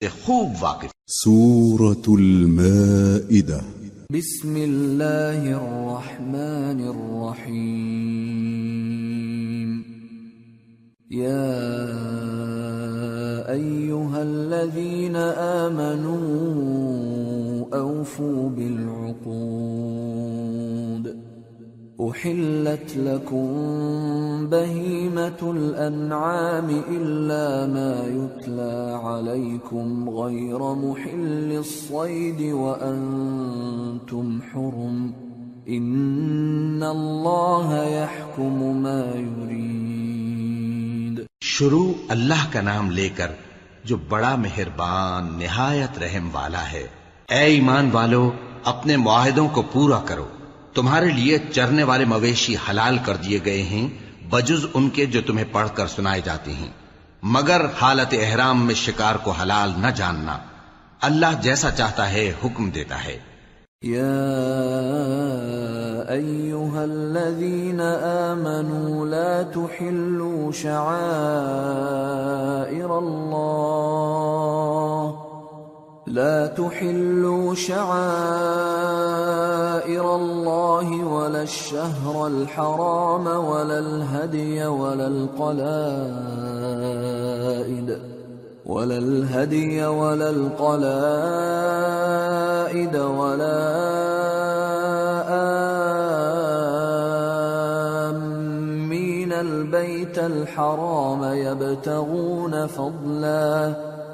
سے خوب واقف۔ سورة المائدة۔ بسم الله الرحمن الرحيم يا أيها الذين آمنوا أوفوا بالعقود۔ أحلت لكم بهيمة الأنعام إلا ما يتلى عليكم غير محل الصيد وأنتم حرم إن الله يحكم ما يريد شروع اللہ کا نام لے کر جو بڑا مہربان، نہایت رحم والا ہے۔ اے ایمان والو، اپنے معاہدوں کو پورا کرو۔ تمہارے لیے چرنے والے مویشی حلال کر دیے گئے ہیں، بجز ان کے جو تمہیں پڑھ کر سنائے جاتے ہیں۔ مگر حالت احرام میں شکار کو حلال نہ جاننا۔ اللہ جیسا چاہتا ہے، حکم دیتا ہے۔ يا أيها الذين آمنوا لا تحلوا شعائر الله لا تحلوا شعائر الله ولا الشهر الحرام ولا الهدي ولا القلائد ولا الهدي ولا القلائد ولا آمين البيت الحرام يبتغون فضلا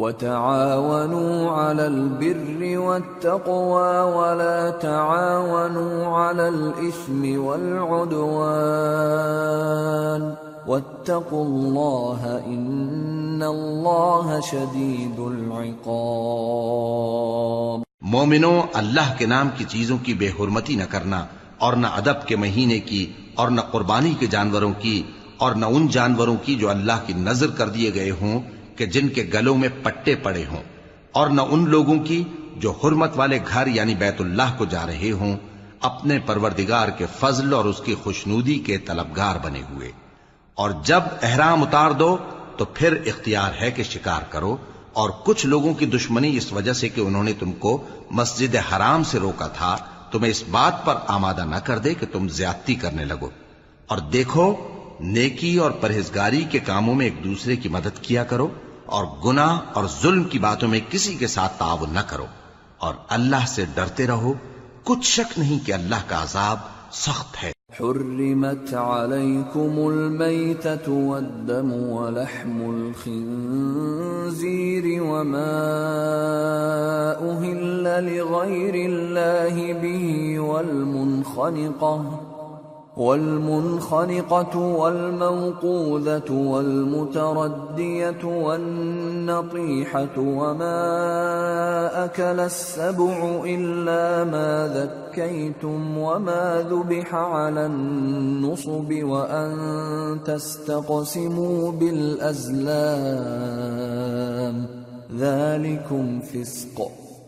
وتعاونوا على البر والتقوى ولا تعاونوا على الإثم والعدوان واتقوا الله إن الله شديد العقاب مومنوں اللہ کے نام کی چیزوں کی بے حرمتی نہ کرنا اور نہ ادب کے مہینے کی اور نہ قربانی کے جانوروں کی اور نہ ان جانوروں کی جو اللہ کی نظر کر دیے گئے ہوں۔ کہ جن کے گلوں میں پٹے پڑے ہوں اور نہ ان لوگوں کی جو حرمت والے گھر یعنی بیت اللہ کو جا رہے ہوں، اپنے پروردگار کے فضل اور اس کی خوشنودی کے طلبگار بنے ہوئے۔ اور جب احرام اتار دو، تو پھر اختیار ہے کہ شکار کرو اور کچھ لوگوں کی دشمنی اس وجہ سے کہ انہوں نے تم کو مسجد حرام سے روکا تھا، تمہیں اس بات پر آمادہ نہ کر دے کہ تم زیادتی کرنے لگو۔ اور دیکھو، نیکی اور پرہیزگاری کے کاموں میں ایک دوسرے کی مدد کیا کرو۔ اور گناہ اور ظلم کی باتوں میں کسی کے ساتھ تعاون نہ کرو اور اللہ سے ڈرتے رہو۔ کچھ شک نہیں کہ اللہ کا عذاب سخت ہے۔ حرمت عليكم الميتة والدم ولحم الخنزير وما أهل لغير الله به والمنخنقة والمنخنقة والموقوذة والمتردية والنطيحة وما أكل السبع إلا ما ذكيتم وما ذبح على النصب وأن تستقسموا بالأزلام ذلكم فسق.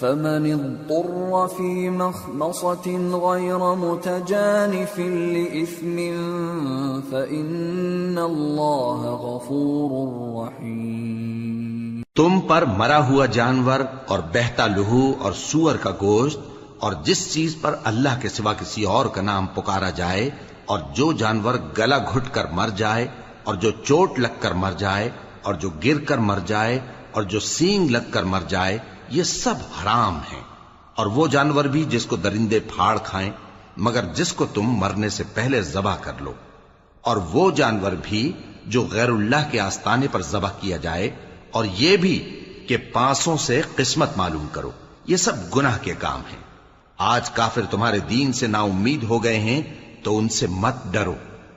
فمن اضطر في مخمصة غير متجانف لإثم فإن الله غفور رحيم. تم پر مرا ہوا جانور اور بہتا لہو اور سور کا گوشت اور جس چیز پر اللہ کے سوا کسی اور کا نام پکارا جائے اور جو جانور گلا گھٹ کر مر جائے اور جو چوٹ لگ کر مر جائے اور جو گر کر مر جائے اور جو سینگ لگ کر مر جائے یہ سب حرام ہیں اور وہ جانور بھی جس کو درندے پھاڑ کھائیں، مگر جس کو تم مرنے سے پہلے ذبح کر لو۔ اور وہ جانور بھی جو غیر اللہ کے آستانے پر ذبح کیا جائے، اور یہ بھی کہ پانسوں سے قسمت معلوم کرو۔ یہ سب گناہ کے کام ہیں۔ آج کافر تمہارے دین سے نا امید ہو گئے ہیں، تو ان سے مت ڈرو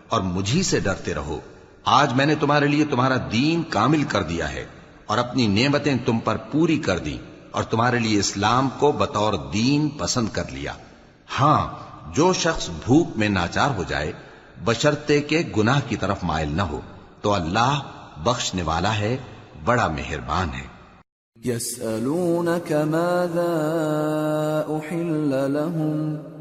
اور مجھی سے ڈرتے رہو۔ آج میں نے تمہارے لیے تمہارا دین کامل کر دیا ہے اور اپنی نعمتیں تم پر پوری کر دی اور تمہارے لیے اسلام کو بطور دین پسند کر لیا۔ ہاں جو شخص بھوک میں ناچار ہو جائے بشرتے کے گناہ کی طرف مائل نہ ہو، تو اللہ بخشنے والا ہے، بڑا مہربان ہے۔ يسألونك ماذا أحل لهم؟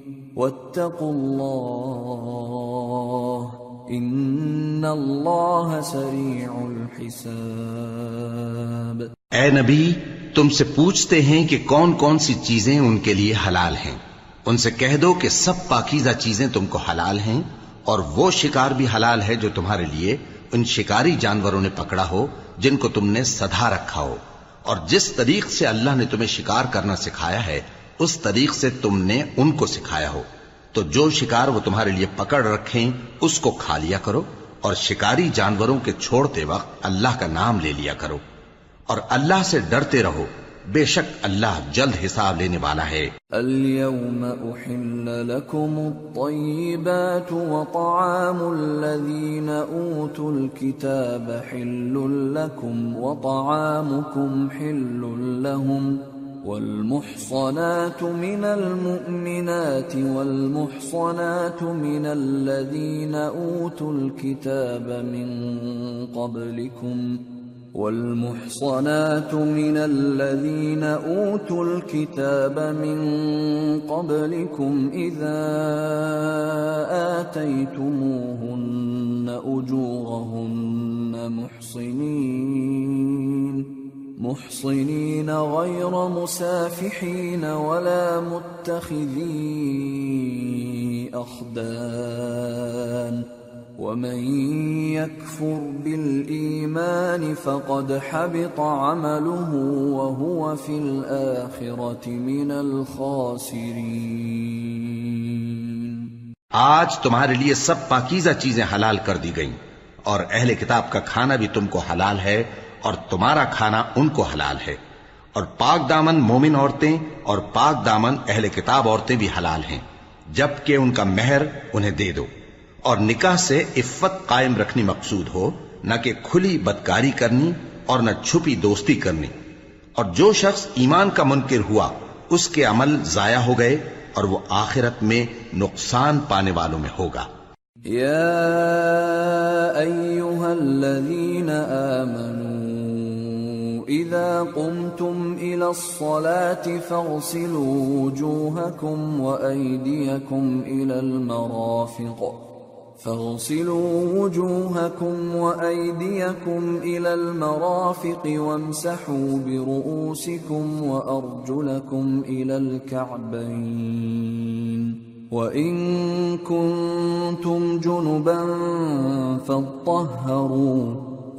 واتقوا الله ان الله سريع الحساب. اے نبی، تم سے پوچھتے ہیں کہ کون کون سی چیزیں ان کے لیے حلال ہیں۔ ان سے کہہ دو کہ سب پاکیزہ چیزیں تم کو حلال ہیں اور وہ شکار بھی حلال ہے جو تمہارے لیے ان شکاری جانوروں نے پکڑا ہو، جن کو تم نے سدھا رکھا ہو۔ اور جس طریق سے اللہ نے تمہیں شکار کرنا سکھایا ہے اس طریق سے تم نے ان کو سکھایا ہو۔ تو جو شکار وہ تمہارے لیے پکڑ رکھیں، اس کو کھا لیا کرو اور شکاری جانوروں کے چھوڑتے وقت اللہ کا نام لے لیا کرو۔ اور اللہ سے ڈرتے رہو۔ بے شک اللہ جلد حساب لینے والا ہے۔ اليوم احل لكم الطيبات وطعام الذين اوتوا الكتاب حل لكم وطعامكم حل لهم۔ والمحصنات من المؤمنات والمحصنات من الذين اوتوا الكتاب من قبلكم والمحصنات من الذين اوتوا الكتاب من قبلكم اذا اتيتموهن اجورهن محصنين محصنين غير مسافحين ولا متخذي اخدان ومن يكفر بالإيمان فقد حبط عمله وهو في الآخرة من الخاسرين. آج تمہارے لیے سب پاکیزہ چیزیں حلال کر دی گئیں اور اہل کتاب کا کھانا بھی تم کو حلال ہے اور تمہارا کھانا ان کو حلال ہے۔ اور پاک دامن مومن عورتیں اور پاک دامن اہل کتاب عورتیں بھی حلال ہیں۔ جبکہ ان کا مہر انہیں دے دو۔ اور نکاح سے عفت قائم رکھنی مقصود ہو، نہ کہ کھلی بدکاری کرنی اور نہ چھپی دوستی کرنی۔ اور جو شخص ایمان کا منکر ہوا، اس کے عمل ضائع ہو گئے اور وہ آخرت میں نقصان پانے والوں میں ہوگا۔ يا أيها آمنوا إذا قمتم إلى الصلاة فاغسلوا وجوهكم وأيديكم إلى المرافق. فاغسلوا وجوهكم وأيديكم إلى المرافق وامسحوا برؤوسكم وأرجلكم إلى الكعبين. وَإِن كُنتُمْ جُنُبًا فَاطَّهَّرُوا.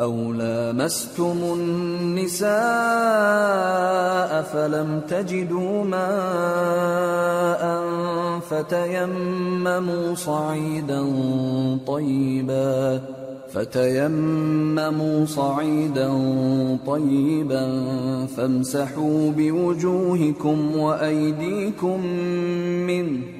أو لامستم النساء فلم تجدوا ماء فتيمموا صعيدا طيبا فتيمموا صعيدا طيبا فامسحوا بوجوهكم وايديكم منه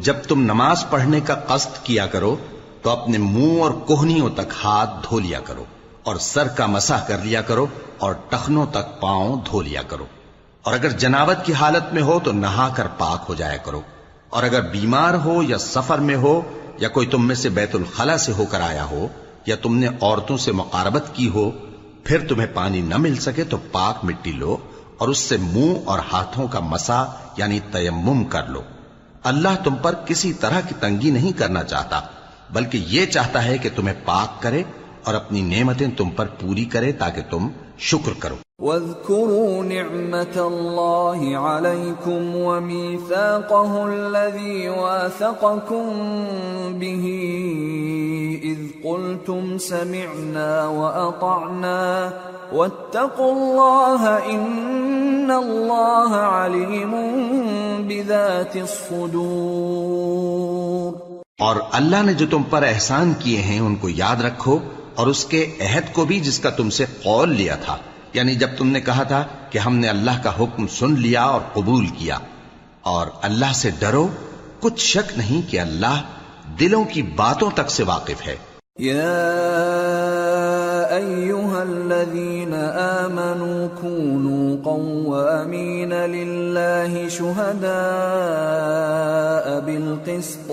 جب تم نماز پڑھنے کا قصد کیا کرو، تو اپنے منہ اور کوہنیوں تک ہاتھ دھو لیا کرو اور سر کا مسح کر لیا کرو اور ٹخنوں تک پاؤں دھو لیا کرو۔ اور اگر جنابت کی حالت میں ہو تو نہا کر پاک ہو جایا کرو۔ اور اگر بیمار ہو یا سفر میں ہو یا کوئی تم میں سے بیت الخلا سے ہو کر آیا ہو یا تم نے عورتوں سے مقاربت کی ہو، پھر تمہیں پانی نہ مل سکے تو پاک مٹی لو اور اس سے منہ اور ہاتھوں کا مسا یعنی تیمم کر لو۔ اللہ تم پر کسی طرح کی تنگی نہیں کرنا چاہتا، بلکہ یہ چاہتا ہے کہ تمہیں پاک کرے اور اپنی نعمتیں تم پر پوری کرے تاکہ تم شکر کرو۔ واذكروا نعمة الله عليكم وميثاقه الذي واثقكم به إذ قلتم سمعنا وأطعنا واتقوا الله إن الله عليم بذات الصدور اور اللہ نے جو تم پر احسان کیے ہیں ان کو یاد رکھو اور اس کے عہد کو بھی جس کا تم سے قول لیا تھا۔ یعنی جب تم نے کہا تھا کہ ہم نے اللہ کا حکم سن لیا اور قبول کیا، اور اللہ سے ڈرو، کچھ شک نہیں کہ اللہ دلوں کی باتوں تک سے واقف ہے۔ يا ايها الذين امنوا كونوا قوامين لله شهداء بالقسط۔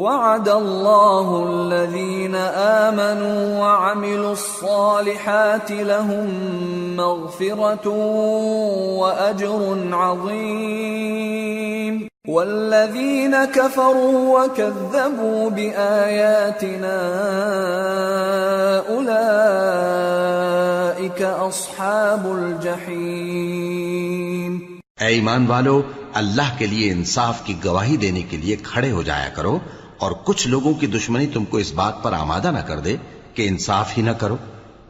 وعد الله الذين آمنوا وعملوا الصالحات لهم مغفرة وأجر عظيم. والذين كفروا وكذبوا بآياتنا أولئك أصحاب الجحيم. اے ایمان والو، اللہ کے لیے انصاف کی گواہی دینے کے لیے کھڑے ہو جایا کرو اور کچھ لوگوں کی دشمنی تم کو اس بات پر آمادہ نہ کر دے کہ انصاف ہی نہ کرو۔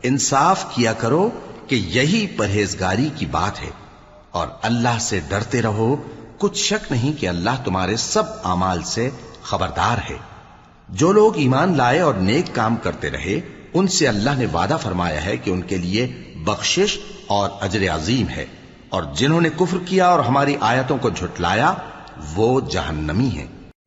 انصاف کیا کرو کہ یہی پرہیزگاری کی بات ہے۔ اور اللہ سے ڈرتے رہو۔ کچھ شک نہیں کہ اللہ تمہارے سب اعمال سے خبردار ہے۔ جو لوگ ایمان لائے اور نیک کام کرتے رہے، ان سے اللہ نے وعدہ فرمایا ہے کہ ان کے لیے بخشش اور اجر عظیم ہے۔ اور جنہوں نے کفر کیا اور ہماری آیتوں کو جھٹلایا، وہ جہنمی ہیں۔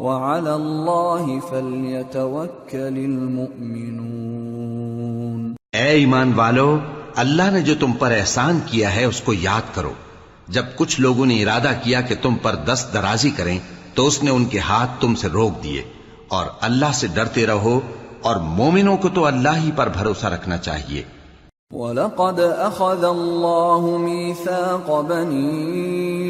وعلى الله فليتوكل المؤمنون. اے ایمان والو اللہ نے جو تم پر احسان کیا ہے اس کو یاد کرو۔ جب کچھ لوگوں نے ارادہ کیا کہ تم پر دست درازی کریں تو اس نے ان کے ہاتھ تم سے روک دیے۔ اور اللہ سے ڈرتے رہو اور مومنوں کو تو اللہ ہی پر بھروسہ رکھنا چاہیے۔ ولقد أخذ الله ميثاق بني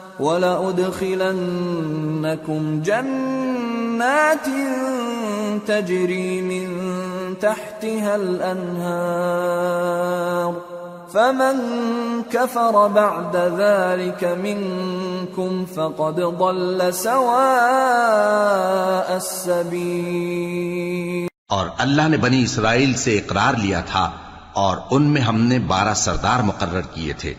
ولأدخلنكم جنات تجري من تحتها الأنهار فمن كفر بعد ذلك منكم فقد ضل سواء السبيل. اور اللہ نے بنی اسرائیل سے اقرار لیا تھا اور ان میں ہم نے بارہ سردار مقرر کیے تھے۔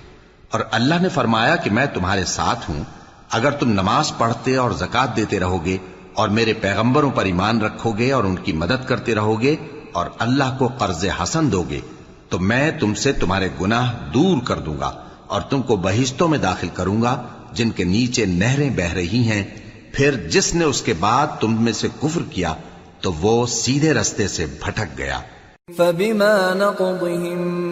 اور اللہ نے فرمایا کہ میں تمہارے ساتھ ہوں۔ اگر تم نماز پڑھتے اور زکات دیتے رہو گے اور میرے پیغمبروں پر ایمان رکھو گے اور ان کی مدد کرتے رہو گے اور اللہ کو قرض حسن دو گے تو میں تم سے تمہارے گناہ دور کر دوں گا اور تم کو بہشتوں میں داخل کروں گا، جن کے نیچے نہریں بہ رہی ہیں۔ پھر جس نے اس کے بعد تم میں سے کفر کیا، تو وہ سیدھے رستے سے بھٹک گیا۔ فبما نقضهم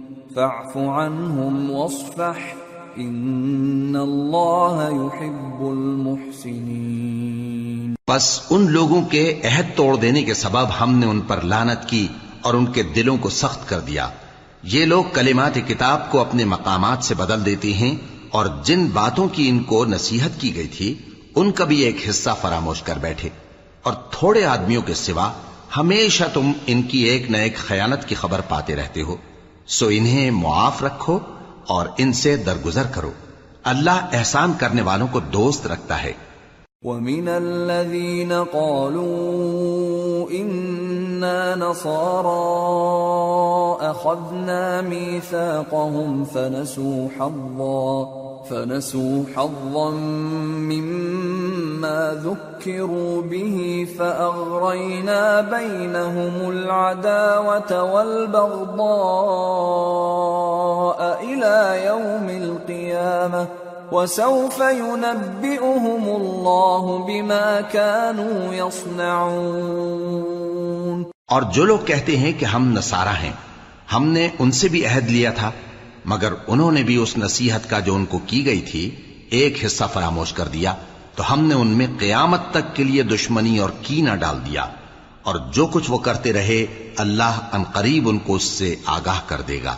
فاعف عنهم واصفح. إن الله يحب المحسنين. بس ان لوگوں کے عہد توڑ دینے کے سبب ہم نے ان پر لانت کی اور ان کے دلوں کو سخت کر دیا۔ یہ لوگ کلمات کتاب کو اپنے مقامات سے بدل دیتے ہیں اور جن باتوں کی ان کو نصیحت کی گئی تھی، ان کا بھی ایک حصہ فراموش کر بیٹھے۔ اور تھوڑے آدمیوں کے سوا ہمیشہ تم ان کی ایک نہ ایک خیانت کی خبر پاتے رہتے ہو۔ سو انہیں معاف رکھو اور ان سے درگزر کرو۔ اللہ احسان کرنے والوں کو دوست رکھتا ہے۔ وَمِنَ الَّذِينَ قَالُوا إِنَّا نصارى أَخَذْنَا مِيثَاقَهُمْ فَنَسُوا حظا۔ فنسوا حظا مما ذكروا به فأغرينا بينهم العداوة والبغضاء إلى يوم القيامة وسوف ينبئهم الله بما كانوا يصنعون اور جو لوگ کہتے ہیں کہ ہم نصارہ ہیں، ہم نے ان سے بھی عہد لیا تھا۔ مگر انہوں نے بھی اس نصیحت کا جو ان کو کی گئی تھی، ایک حصہ فراموش کر دیا، تو ہم نے ان میں قیامت تک کے لیے دشمنی اور کینہ ڈال دیا۔ اور جو کچھ وہ کرتے رہے، اللہ ان قریب ان کو اس سے آگاہ کر دے گا۔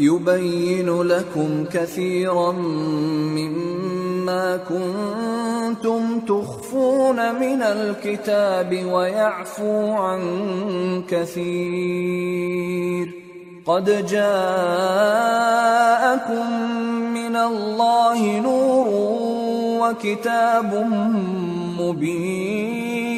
يبين لكم كثيرا مما كنتم تخفون من الكتاب ويعفو عن كثير قد جاءكم من الله نور وكتاب مبين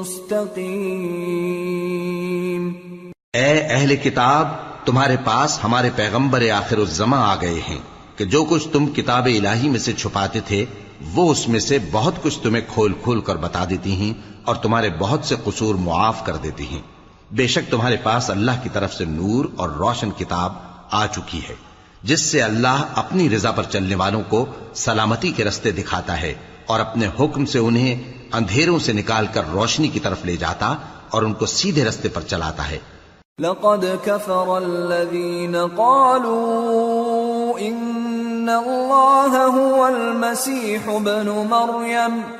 مستقيم اے اہل کتاب، تمہارے پاس ہمارے پیغمبر آخر الزماں آ گئے ہیں کہ جو کچھ تم کتاب الہی میں سے چھپاتے تھے، وہ اس میں سے بہت کچھ تمہیں کھول کھول کر بتا دیتی ہیں اور تمہارے بہت سے قصور معاف کر دیتی ہیں۔ بے شک تمہارے پاس اللہ کی طرف سے نور اور روشن کتاب آ چکی ہے، جس سے اللہ اپنی رضا پر چلنے والوں کو سلامتی کے رستے دکھاتا ہے اور اپنے حکم سے انہیں اندھیروں سے نکال کر روشنی کی طرف لے جاتا اور ان کو سیدھے رستے پر چلاتا ہے۔ لقد كفر الذين قالوا إن الله هو المسيح ابن مريم۔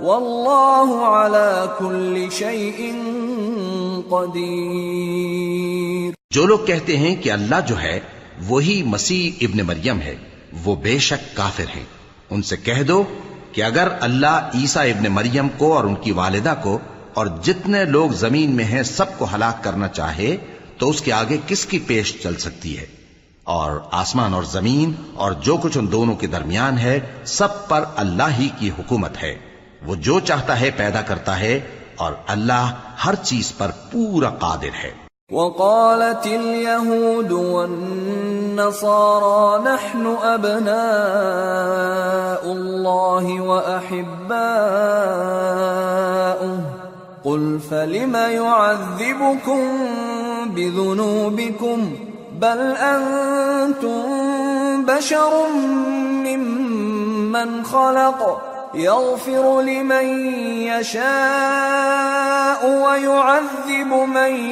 والله على كل شيء قدير۔ جو لوگ کہتے ہیں کہ اللہ جو ہے، وہی مسیح ابن مریم ہے، وہ بے شک کافر ہیں۔ ان سے کہہ دو کہ اگر اللہ عیسیٰ ابن مریم کو اور ان کی والدہ کو اور جتنے لوگ زمین میں ہیں سب کو ہلاک کرنا چاہے، تو اس کے آگے کس کی پیش چل سکتی ہے؟ اور آسمان اور زمین اور جو کچھ ان دونوں کے درمیان ہے، سب پر اللہ ہی کی حکومت ہے۔ وہ جو چاہتا ہے پیدا کرتا ہے اور اللہ ہر چیز پر پورا قادر ہے۔ وقالت اليهود والنصارى نحن أبناء الله وأحباؤه، قل فلم يعذبكم بذنوبكم، بل أنتم بشر ممن خلق؟ يغفر لمن يشاء ويعذب من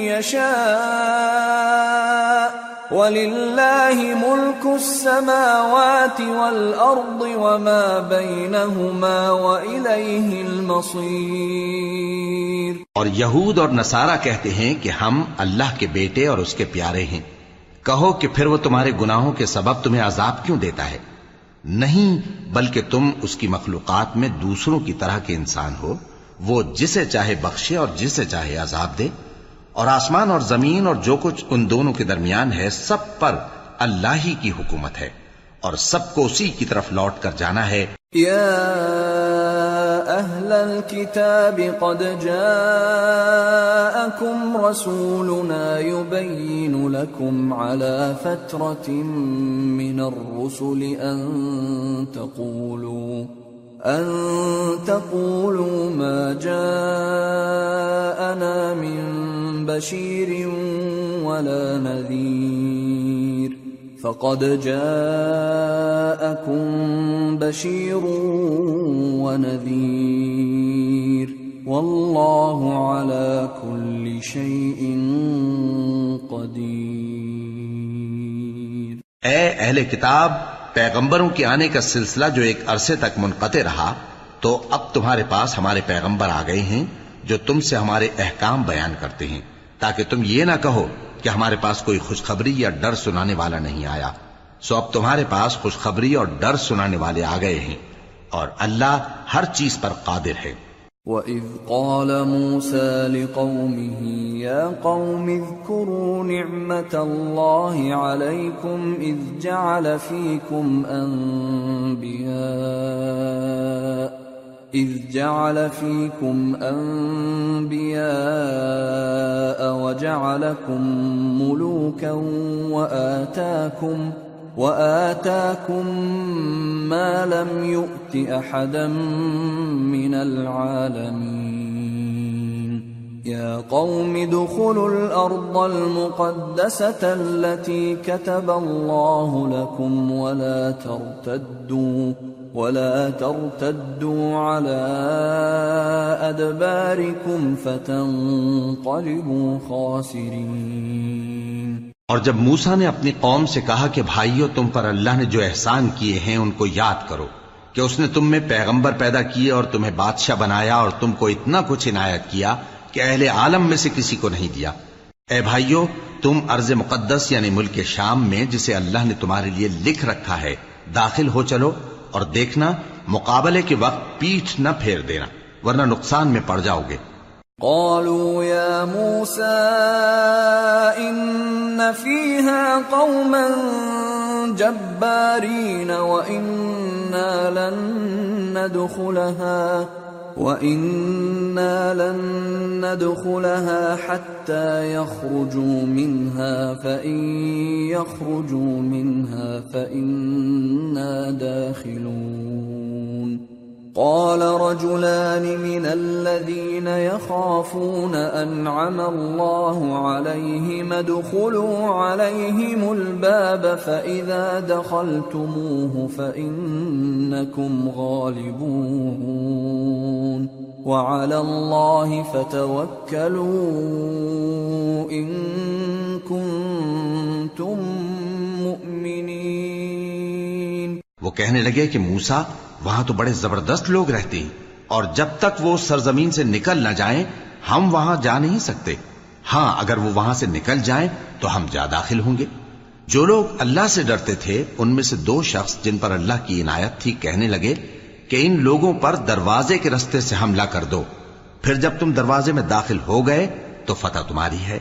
يشاء. ولله ملك السماوات والأرض وما بينهما وإليه المصير. اور یہود اور نصارہ کہتے ہیں کہ ہم اللہ کے بیٹے اور اس کے پیارے ہیں۔ کہو کہ پھر وہ تمہارے گناہوں کے سبب تمہیں عذاب کیوں دیتا ہے؟ نہیں، بلکہ تم اس کی مخلوقات میں دوسروں کی طرح کے انسان ہو۔ وہ جسے چاہے بخشے اور جسے چاہے عذاب دے۔ اور آسمان اور زمین اور جو کچھ ان دونوں کے درمیان ہے، سب پر اللہ ہی کی حکومت ہے۔ اور سب کو اسی کی طرف لوٹ کر جانا ہے۔ أهل الكتاب قد جاءكم رسولنا يبين لكم على فترة من الرسل أن تقولوا أن تقولوا ما جاءنا من بشير ولا نذير. فقد جاءكم بشير ونذير. والله على كل شيء قدير. اے اہل کتاب، پیغمبروں کے آنے کا سلسلہ جو ایک عرصے تک منقطع رہا، تو اب تمہارے پاس ہمارے پیغمبر آ گئے ہیں جو تم سے ہمارے احکام بیان کرتے ہیں، تاکہ تم یہ نہ کہو کہ ہمارے پاس کوئی خوشخبری یا ڈر سنانے والا نہیں آیا۔ سو اب تمہارے پاس خوشخبری اور ڈر سنانے والے آ گئے ہیں اور اللہ ہر چیز پر قادر ہے۔ وَإِذْ قَالَ مُوسَى لِقَوْمِهِ يَا قَوْمِ اذْكُرُوا نِعْمَةَ اللَّهِ عَلَيْكُمْ إِذْ جَعَلَ فِيكُمْ أَنْبِيَاءَ إِذْ جَعَلَ فِيكُمْ أَنْبِيَاءَ وَجَعَلَكُمْ مُلُوكًا وَآتَاكُمْ وآتاكم ما لم يؤت أحدا من العالمين. يا قوم ادخلوا الأرض المقدسة التي كتب الله لكم ولا ترتدوا ولا ترتدوا على أدباركم فتنقلبوا خاسرين. اور جب موسا نے اپنی قوم سے کہا کہ بھائیو، تم پر اللہ نے جو احسان کیے ہیں ان کو یاد کرو کہ اس نے تم میں پیغمبر پیدا کیے اور تمہیں بادشاہ بنایا اور تم کو اتنا کچھ عنایت کیا کہ اہل عالم میں سے کسی کو نہیں دیا۔ اے بھائیو، تم ارض مقدس یعنی ملک شام میں جسے اللہ نے تمہارے لیے لکھ رکھا ہے، داخل ہو چلو۔ اور دیکھنا، مقابلے کے وقت پیٹھ نہ پھیر دینا، ورنہ نقصان میں پڑ جاؤ گے۔ قالوا يا موسى إن فيها قوما جبارين وإنا لن ندخلها۔ وَإِنَّا لَن ندخلها حَتَّى يَخْرُجُوا مِنْهَا فَإِن يَخْرُجُوا مِنْهَا فَإِنَّا دَاخِلُونَ قال رجلان من الذين يخافون أنعم الله عليهم، ادخلوا عليهم الباب، فإذا دخلتموه فإنكم غالبون. وعلى الله فتوكلوا إن كنتم مؤمنين. وہ کہنے لگے کہ موسا وہاں تو بڑے زبردست لوگ رہتے ہیں۔ اور جب تک وہ سرزمین سے نکل نہ جائیں، ہم وہاں جا نہیں سکتے۔ ہاں اگر وہ وہاں سے نکل جائیں، تو ہم جا داخل ہوں گے۔ جو لوگ اللہ سے ڈرتے تھے، ان میں سے دو شخص جن پر اللہ کی عنایت تھی، کہنے لگے کہ ان لوگوں پر دروازے کے رستے سے حملہ کر دو۔ پھر جب تم دروازے میں داخل ہو گئے، تو فتح تمہاری ہے۔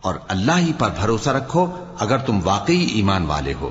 اور اللہ ہی پر بھروسہ رکھو، اگر تم واقعی ایمان والے ہو۔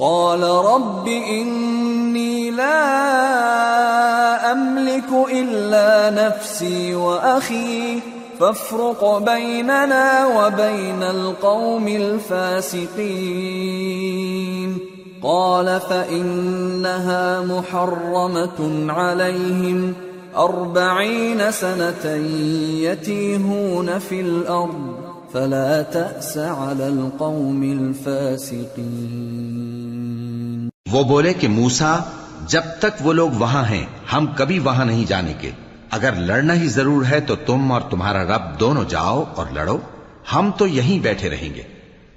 قال رب إني لا املک أملك إلا نفسي وأخي، فافرق بيننا وبين القوم الفاسقين. قال فإنها محرمة عليهم، أربعين سنة يتيهون في الأرض. فلا تأس على القوم الفاسقين۔ وہ بولے کہ موسا جب تک وہ لوگ وہاں ہیں، ہم کبھی وہاں نہیں جانے کے۔ اگر لڑنا ہی ضرور ہے تو تم اور تمہارا رب دونوں جاؤ اور لڑو۔ ہم تو یہیں بیٹھے رہیں گے۔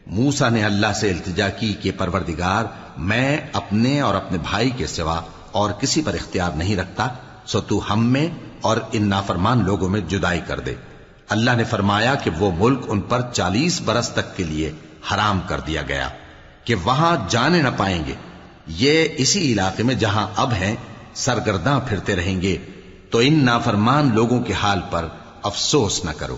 موسا نے اللہ سے التجا کی کہ پروردگار، میں اپنے اور اپنے بھائی کے سوا اور کسی پر اختیار نہیں رکھتا، سو تو ہم میں اور ان نافرمان لوگوں میں جدائی کر دے۔ اللہ نے فرمایا کہ وہ ملک ان پر چالیس برس تک کے لیے حرام کر دیا گیا، کہ وہاں جانے نہ پائیں گے۔ یہ اسی علاقے میں جہاں اب ہیں، سرگرداں پھرتے رہیں گے۔ تو ان نافرمان لوگوں کے حال پر افسوس نہ کرو۔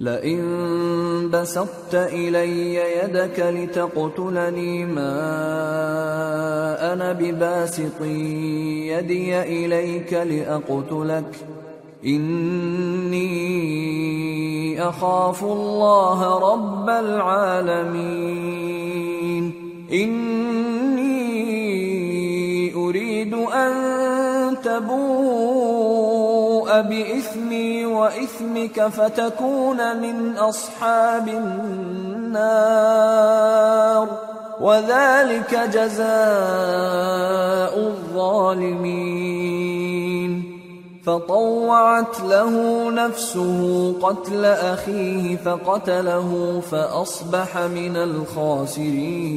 لئن بسطت إلي يدك لتقتلني ما أنا بباسط يدي إليك لأقتلك. إني أخاف الله رب العالمين. إني أريد أن تبوء بإثمي وإثمك فتكون من أصحاب النار وذلك جزاء الظالمين. فطوعت له نفسه قتل أخيه فقتله فأصبح من الخاسرين.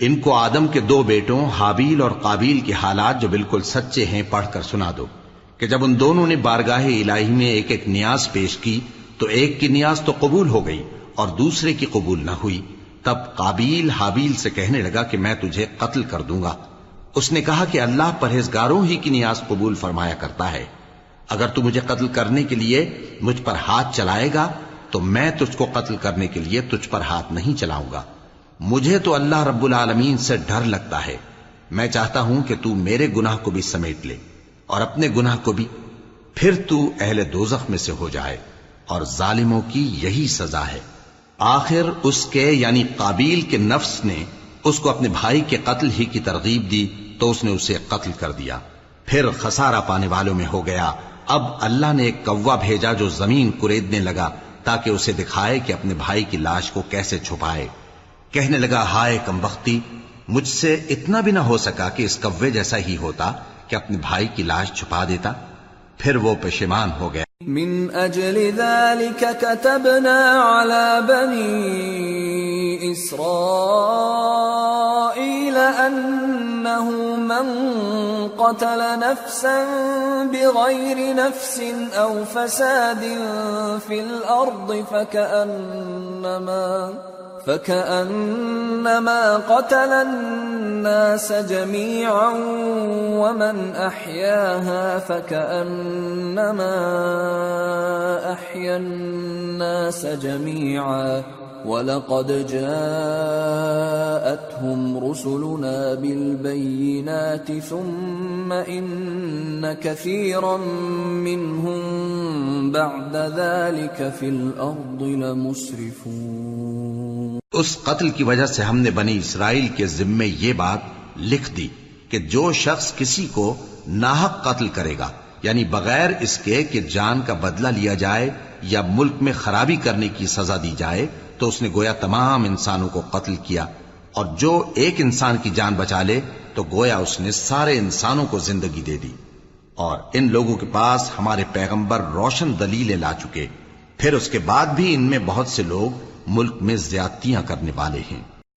ان کو آدم کے دو بیٹوں، حابیل اور قابیل کے حالات جو بالکل سچے ہیں، پڑھ کر سنا دو کہ جب ان دونوں نے بارگاہ الہی میں ایک ایک نیاز پیش کی، تو ایک کی نیاز تو قبول ہو گئی اور دوسرے کی قبول نہ ہوئی۔ تب قابیل حابیل سے کہنے لگا کہ میں تجھے قتل کر دوں گا۔ اس نے کہا کہ اللہ پرہیزگاروں ہی کی نیاز قبول فرمایا کرتا ہے۔ اگر تو مجھے قتل کرنے کے لیے مجھ پر ہاتھ چلائے گا، تو میں تجھ کو قتل کرنے کے لیے تجھ پر ہاتھ نہیں چلاؤں گا۔ مجھے تو اللہ رب العالمین سے ڈر لگتا ہے۔ میں چاہتا ہوں کہ تو میرے گناہ کو بھی سمیٹ لے اور اپنے گناہ کو بھی۔ پھر تو اہل دوزخ میں سے ہو جائے اور ظالموں کی یہی سزا ہے۔ آخر اس کے یعنی قابیل کے نفس نے اس کو اپنے بھائی کے قتل ہی کی ترغیب دی تو اس نے اسے قتل کر دیا۔ پھر خسارہ پانے والوں میں ہو گیا۔ اب اللہ نے ایک کوا بھیجا جو زمین کریدنے لگا تاکہ اسے دکھائے کہ اپنے بھائی کی لاش کو کیسے چھپائے۔ کہنے لگا، ہائے کم بختی، مجھ سے اتنا بھی نہ ہو سکا کہ اس کوے جیسا ہی ہوتا کہ اپنے بھائی کی لاش چھپا دیتا. پھر وہ پشیمان ہو گیا۔ من أجل ذلك كتبنا على بني إسرائيل أنه من قتل نفسا بغير نفس أو فساد في الأرض فكأنما فَكَأَنَّمَا قَتَلَ النَّاسَ جَمِيعًا وَمَنْ أَحْيَاهَا فَكَأَنَّمَا أَحْيَا النَّاسَ جَمِيعًا ولقد جاءتهم رسلنا بالبينات ثم إن كثيرا منهم بعد ذلك في الأرض لمسرفون اس قتل کی وجہ سے ہم نے بنی اسرائیل کے ذمے یہ بات لکھ دی کہ جو شخص کسی کو ناحق قتل کرے گا یعنی بغیر اس کے کہ جان کا بدلہ لیا جائے یا ملک میں خرابی کرنے کی سزا دی جائے تو اس نے گویا تمام انسانوں کو قتل کیا، اور جو ایک انسان کی جان بچا لے، تو گویا اس نے سارے انسانوں کو زندگی دے دی۔ اور ان لوگوں کے پاس ہمارے پیغمبر روشن دلیلیں لا چکے۔ پھر اس کے بعد بھی ان میں بہت سے لوگ ملک میں زیادتیاں کرنے والے ہیں۔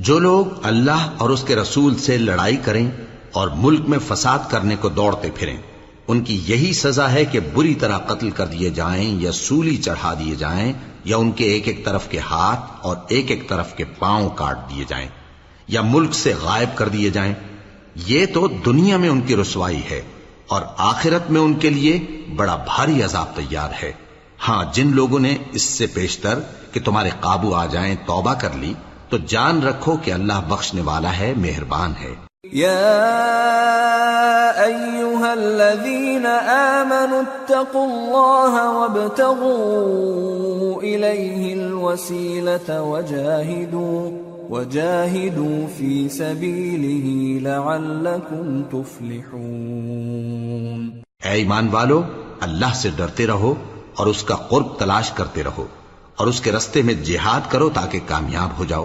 جو لوگ اللہ اور اس کے رسول سے لڑائی کریں اور ملک میں فساد کرنے کو دوڑتے پھریں، ان کی یہی سزا ہے کہ بری طرح قتل کر دیے جائیں یا سولی چڑھا دیے جائیں یا ان کے ایک ایک طرف کے ہاتھ اور ایک ایک طرف کے پاؤں کاٹ دیے جائیں یا ملک سے غائب کر دیے جائیں۔ یہ تو دنیا میں ان کی رسوائی ہے اور آخرت میں ان کے لیے بڑا بھاری عذاب تیار ہے۔ ہاں جن لوگوں نے اس سے پیشتر کہ تمہارے قابو آ جائیں توبہ کر لی تو جان رکھو کہ اللہ بخشنے والا ہے مہربان ہے۔ يا ايها الذين امنوا اتقوا الله وابتغوا اليه الوسيله وجاهدوا وجاهدوا في سبيله لعلكم تفلحون۔ اے ایمان والو اللہ سے ڈرتے رہو اور اس کا قرب تلاش کرتے رہو اور اس کے رستے میں جہاد کرو تاکہ کامیاب ہو جاؤ۔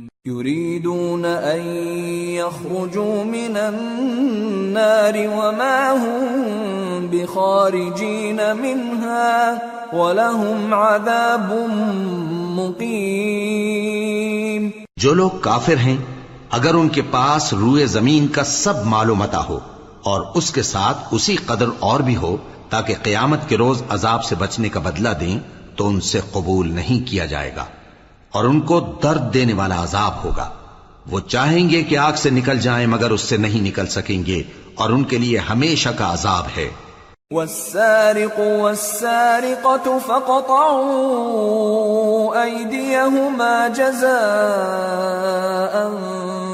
يريدون ان يخرجوا من النار وما هم بخارجين منها ولهم عذاب مقيم. جو لوگ کافر ہیں، اگر ان کے پاس روئے زمین کا سب مال و متا ہو اور اس کے ساتھ اسی قدر اور بھی ہو تاکہ قیامت کے روز عذاب سے بچنے کا بدلہ دیں، تو ان سے قبول نہیں کیا جائے گا۔ اور ان کو درد دینے والا عذاب ہوگا۔ وہ چاہیں گے کہ آگ سے نکل جائیں مگر اس سے نہیں نکل سکیں گے اور ان کے لیے ہمیشہ کا عذاب ہے۔ والسارق والسارقة فقطعوا أيديهما جزاء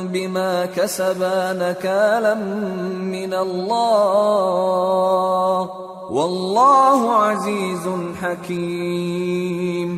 بما كسبا نكالا من الله والله عزيز حكيم۔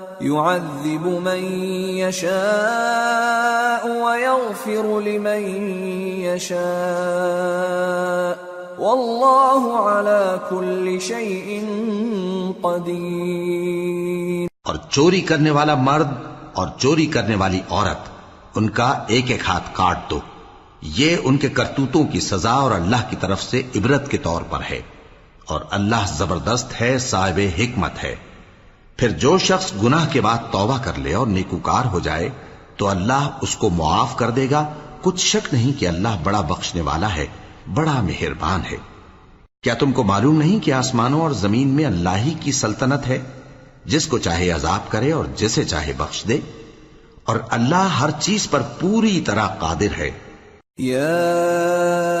يعذب من يشاء ويغفر لمن يشاء. والله على كل شيء قدير. اور چوری کرنے والا مرد اور چوری کرنے والی عورت، ان کا ایک ایک ہاتھ کاٹ دو۔ یہ ان کے کرتوتوں کی سزا اور اللہ کی طرف سے عبرت کے طور پر ہے۔ اور اللہ زبردست ہے، صاحب حکمت ہے۔ پھر جو شخص گناہ کے بعد توبہ کر لے اور نیکوکار ہو جائے، تو اللہ اس کو معاف کر دے گا۔ کچھ شک نہیں کہ اللہ بڑا بخشنے والا ہے، بڑا مہربان ہے۔ کیا تم کو معلوم نہیں کہ آسمانوں اور زمین میں اللہ ہی کی سلطنت ہے؟ جس کو چاہے عذاب کرے اور جسے چاہے بخش دے۔ اور اللہ ہر چیز پر پوری طرح قادر ہے۔ يا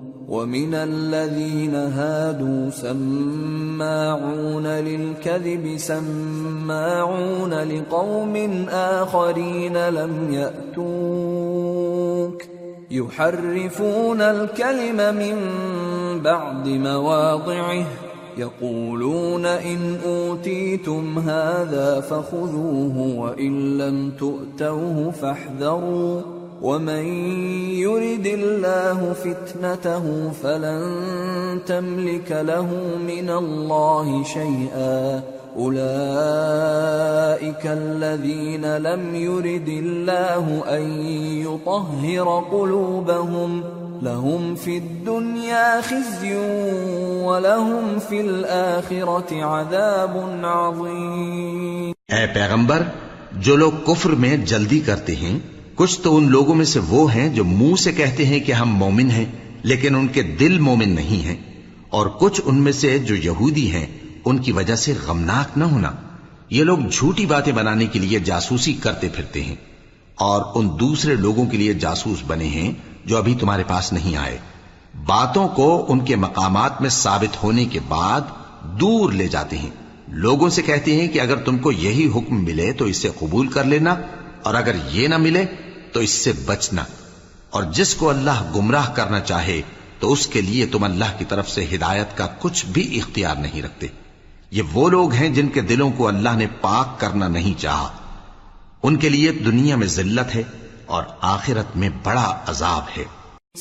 ومن الذين هادوا سماعون للكذب، سماعون لقوم آخرين لم يأتوك. يحرفون الكلم من بعد مواضعه، يقولون إن أوتيتم هذا فخذوه، وإن لم تؤتوه فاحذروا. ومن يرد الله فتنته فلن تملك له من الله شيئا أولئك الذين لم يرد الله أن يطهر قلوبهم لهم في الدنيا خزي ولهم في الآخرة عذاب عظيم اے پیغمبر، جو لوگ کفر میں جلدی کرتے ہیں کچھ تو ان لوگوں میں سے وہ ہیں جو منہ سے کہتے ہیں کہ ہم مومن ہیں، لیکن ان کے دل مومن نہیں ہیں۔ اور کچھ ان میں سے جو یہودی ہیں، ان کی وجہ سے غمناک نہ ہونا۔ یہ لوگ جھوٹی باتیں بنانے کے لیے جاسوسی کرتے پھرتے ہیں۔ اور ان دوسرے لوگوں کے لیے جاسوس بنے ہیں جو ابھی تمہارے پاس نہیں آئے۔ باتوں کو ان کے مقامات میں ثابت ہونے کے بعد دور لے جاتے ہیں۔ لوگوں سے کہتے ہیں کہ اگر تم کو یہی حکم ملے تو اسے قبول کر لینا، اور اگر یہ نہ ملے تو اس سے بچنا۔ اور جس کو اللہ گمراہ کرنا چاہے، تو اس کے لیے تم اللہ کی طرف سے ہدایت کا کچھ بھی اختیار نہیں رکھتے۔ یہ وہ لوگ ہیں جن کے دلوں کو اللہ نے پاک کرنا نہیں چاہا۔ ان کے لیے دنیا میں ذلت ہے اور آخرت میں بڑا عذاب ہے۔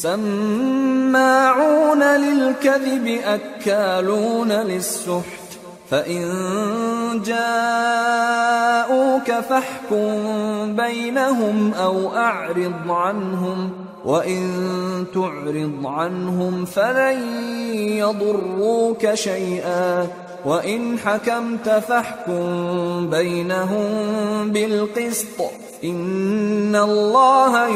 سماعون للكذب، أكالون للسحت فإن جاءوك فاحكم بينهم أو أعرض عنهم وإن تعرض عنهم فلن يضروك شيئا وإن حكمت فاحكم بينهم بالقسط إن الله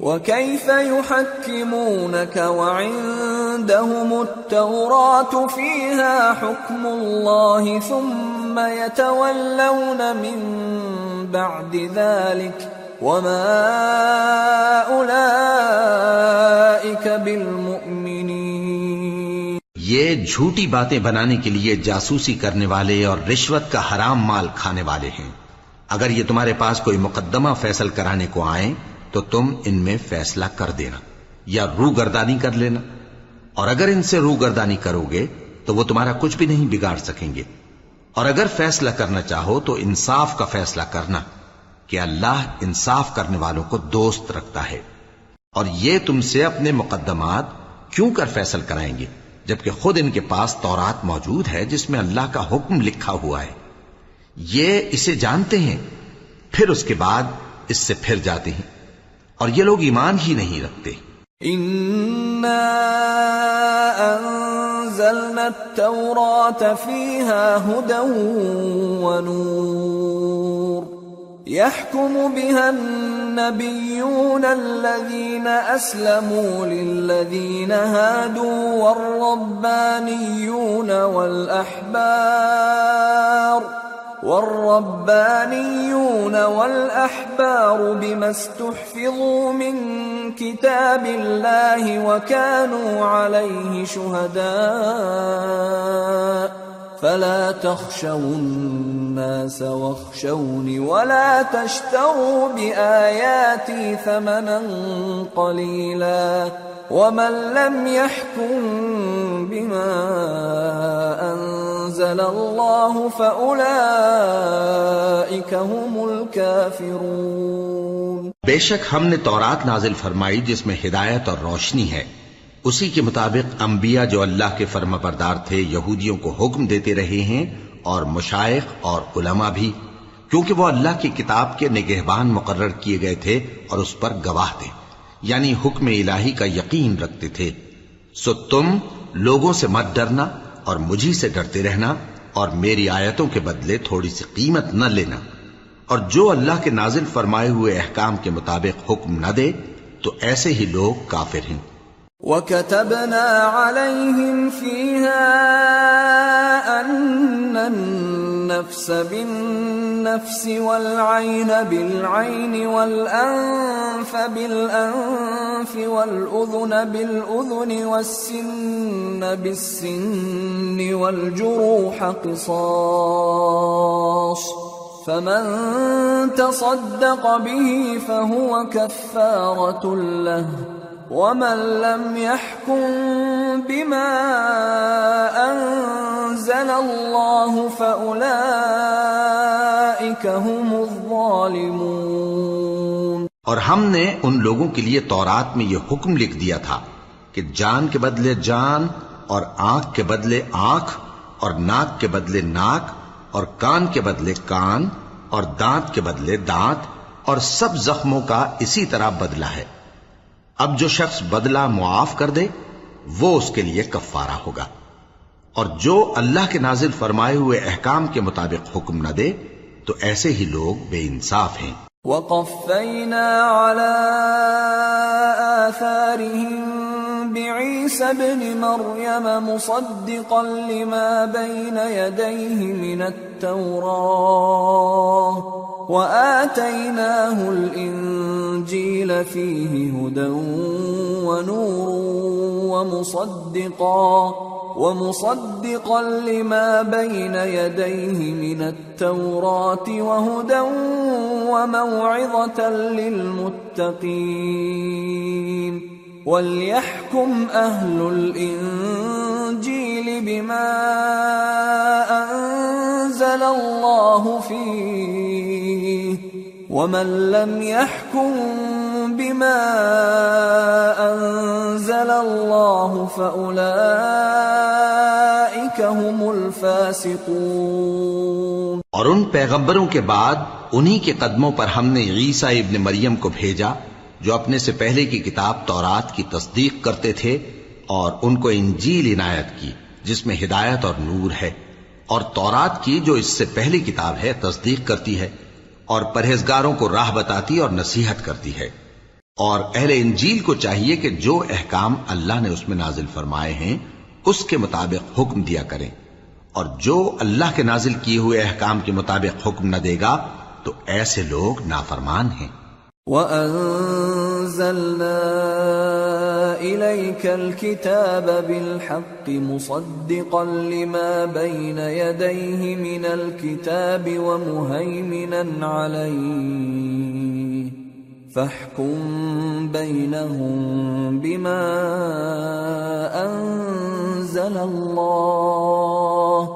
وكيف يحكمونك وعندهم التوراة فيها حكم الله ثم يتولون من بعد ذلك وما أولئك بالمؤمنين. یہ جھوٹی باتیں بنانے کے لیے جاسوسی کرنے والے اور رشوت کا حرام مال کھانے والے ہیں۔ اگر یہ تمہارے پاس کوئی مقدمہ فیصل کرانے کو آئیں تو تم ان میں فیصلہ کر دینا یا رو گردانی کر لینا۔ اور اگر ان سے رو گردانی کرو گے تو وہ تمہارا کچھ بھی نہیں بگاڑ سکیں گے۔ اور اگر فیصلہ کرنا چاہو تو انصاف کا فیصلہ کرنا کہ اللہ انصاف کرنے والوں کو دوست رکھتا ہے۔ اور یہ تم سے اپنے مقدمات کیوں کر فیصل کرائیں گے؟ جبکہ خود ان کے پاس تورات موجود ہے جس میں اللہ کا حکم لکھا ہوا ہے۔ یہ اسے جانتے ہیں، پھر اس کے بعد اس سے پھر جاتے ہیں۔ اور یہ لوگ ایمان ہی نہیں رکھتے۔ إنا أنزلنا التوراة فيها هدى ونور يحكم بها النبيون الذين أسلموا للذين هادوا والربانيون والأحبار والربانيون والأحبار بما استحفظوا من كتاب الله وكانوا عليه شهداء فلا تخشوا الناس واخشوني ولا تشتروا بآياتي ثمنا قليلا ومن لم يحكم بما أنزل الله فأولئك هم الكافرون بے شک ہم نے تورات نازل فرمائی جس میں ہدایت اور روشنی ہے۔ اسی کے مطابق انبیاء جو اللہ کے فرما بردار تھے، یہودیوں کو حکم دیتے رہے ہیں اور مشائق اور علماء بھی، کیونکہ وہ اللہ کی کتاب کے نگہبان مقرر کیے گئے تھے اور اس پر گواہ تھے۔ یعنی حکم الہی کا یقین رکھتے تھے۔ سو تم لوگوں سے مت ڈرنا اور مجھی سے ڈرتے رہنا اور میری آیتوں کے بدلے تھوڑی سی قیمت نہ لینا۔ اور جو اللہ کے نازل فرمائے ہوئے احکام کے مطابق حکم نہ دے، تو ایسے ہی لوگ کافر ہیں۔ وكتبنا عليهم فيها أن النفس بالنفس والعين بالعين والأنف بالأنف والأذن بالأذن والسن بالسن والجروح قصاص فمن تصدق به فهو كفارة له ومن لم يحكم بما أنزل الله فأولئك هم الظالمون اور ہم نے ان لوگوں کے لیے تورات میں یہ حکم لکھ دیا تھا کہ جان کے بدلے جان اور آنکھ کے بدلے آنکھ اور ناک کے بدلے ناک اور کان کے بدلے کان اور دانت کے بدلے دانت اور سب زخموں کا اسی طرح بدلہ ہے۔ اب جو شخص بدلہ معاف کر دے، وہ اس کے لیے کفارہ ہوگا۔ اور جو اللہ کے نازل فرمائے ہوئے احکام کے مطابق حکم نہ دے، تو ایسے ہی لوگ بے انصاف ہیں۔ وقفينا على آثارهم بعيسى ابن مريم مصدقا لما بين يديه من التوراة وآتيناه الإنجيل فيه هدى ونور ومصدقا ومصدقا لما بين يديه من التوراة وهدى وموعظة للمتقين وليحكم أهل الإنجيل بما أنزل الله فيه ومن لم يحكم بما أنزل الله فأولئك هم الفاسقون اور ان پیغمبروں کے بعد انہی کے قدموں پر ہم نے عیسیٰ ابن مریم کو بھیجا جو اپنے سے پہلے کی کتاب تورات کی تصدیق کرتے تھے اور ان کو انجیل عنایت کی، جس میں ہدایت اور نور ہے، اور تورات کی جو اس سے پہلی کتاب ہے تصدیق کرتی ہے اور پرہیزگاروں کو راہ بتاتی اور نصیحت کرتی ہے۔ اور اہل انجیل کو چاہیے کہ جو احکام اللہ نے اس میں نازل فرمائے ہیں، اس کے مطابق حکم دیا کریں۔ اور جو اللہ کے نازل کیے ہوئے احکام کے مطابق حکم نہ دے گا، تو ایسے لوگ نافرمان ہیں۔ وَأَنزَلْنَا إِلَيْكَ الْكِتَابَ بِالْحَقِّ مُصَدِّقًا لِمَا بَيْنَ يَدَيْهِ مِنَ الْكِتَابِ وَمُهَيْمِنًا عَلَيْهِ فَاحْكُم بَيْنَهُم بِمَا أَنزَلَ اللَّهُ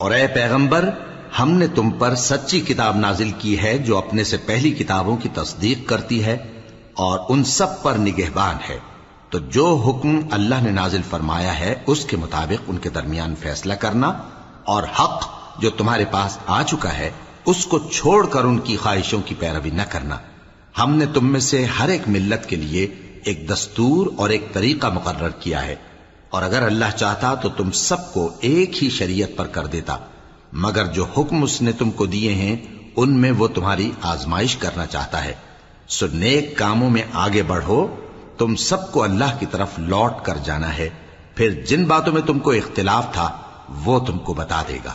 اور اے پیغمبر، ہم نے تم پر سچی کتاب نازل کی ہے جو اپنے سے پہلی کتابوں کی تصدیق کرتی ہے اور ان سب پر نگہبان ہے۔ تو جو حکم اللہ نے نازل فرمایا ہے، اس کے مطابق ان کے درمیان فیصلہ کرنا اور حق جو تمہارے پاس آ چکا ہے، اس کو چھوڑ کر ان کی خواہشوں کی پیروی نہ کرنا۔ ہم نے تم میں سے ہر ایک ملت کے لیے ایک دستور اور ایک طریقہ مقرر کیا ہے۔ اور اگر اللہ چاہتا تو تم سب کو ایک ہی شریعت پر کر دیتا، مگر جو حکم اس نے تم کو دیے ہیں، ان میں وہ تمہاری آزمائش کرنا چاہتا ہے۔ سو نیک کاموں میں آگے بڑھو، تم سب کو اللہ کی طرف لوٹ کر جانا ہے۔ پھر جن باتوں میں تم کو اختلاف تھا، وہ تم کو بتا دے گا۔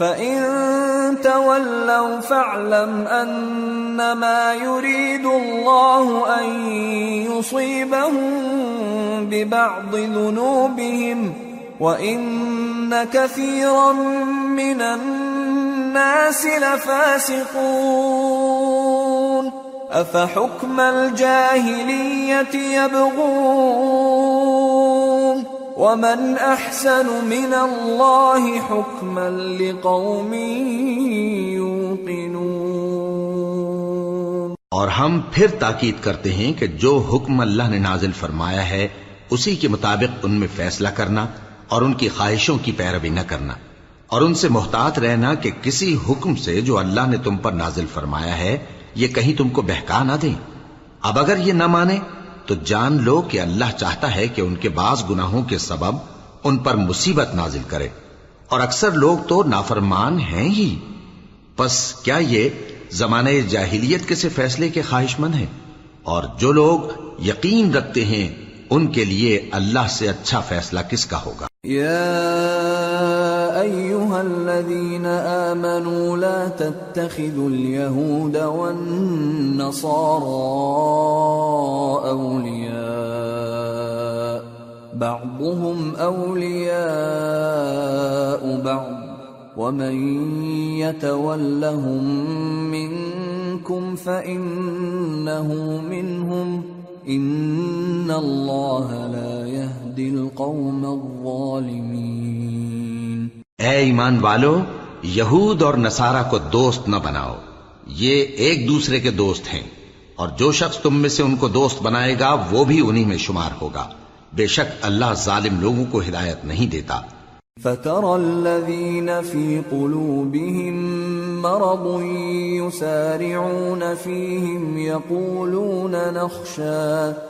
فَإِن تَوَلَّوْا فَاعْلَمْ أَنَّمَا يُرِيدُ اللَّهُ أَن يُصِيبَهُم بِبَعْضِ ذُنُوبِهِمْ وَإِنَّ كَثِيرًا مِّنَ النَّاسِ لَفَاسِقُونَ أَفَحُكْمَ الْجَاهِلِيَّةِ يَبْغُونَ وَمَنْ أَحْسَنُ مِنَ اللَّهِ حُكْمًا لِقَوْمٍ يُوقِنُونَ اور ہم پھر تاکید کرتے ہیں کہ جو حکم اللہ نے نازل فرمایا ہے، اسی کے مطابق ان میں فیصلہ کرنا اور ان کی خواہشوں کی پیروی نہ کرنا اور ان سے محتاط رہنا کہ کسی حکم سے جو اللہ نے تم پر نازل فرمایا ہے، یہ کہیں تم کو بہکا نہ دیں۔ اب اگر یہ نہ مانے تو جان لو کہ اللہ چاہتا ہے کہ ان کے بعض گناہوں کے سبب ان پر مصیبت نازل کرے۔ اور اکثر لوگ تو نافرمان ہیں ہی۔ پس کیا یہ زمانے جاہلیت کے سے فیصلے کے خواہش مند ہیں؟ اور جو لوگ یقین رکھتے ہیں، ان کے لیے اللہ سے اچھا فیصلہ کس کا ہوگا؟ يا أيها الذين آمنوا لا تتخذوا اليهود والنصارى أولياء. بعضهم أولياء بعض. ومن يتولهم منكم فإنه منهم. ان اللہ لا يهدي القوم الظالمین اے ایمان والو، یہود اور نصارہ کو دوست نہ بناؤ۔ یہ ایک دوسرے کے دوست ہیں، اور جو شخص تم میں سے ان کو دوست بنائے گا، وہ بھی انہی میں شمار ہوگا۔ بے شک اللہ ظالم لوگوں کو ہدایت نہیں دیتا۔ فترى الذين في قلوبهم مرض يسارعون فيهم، يقولون نخشى۔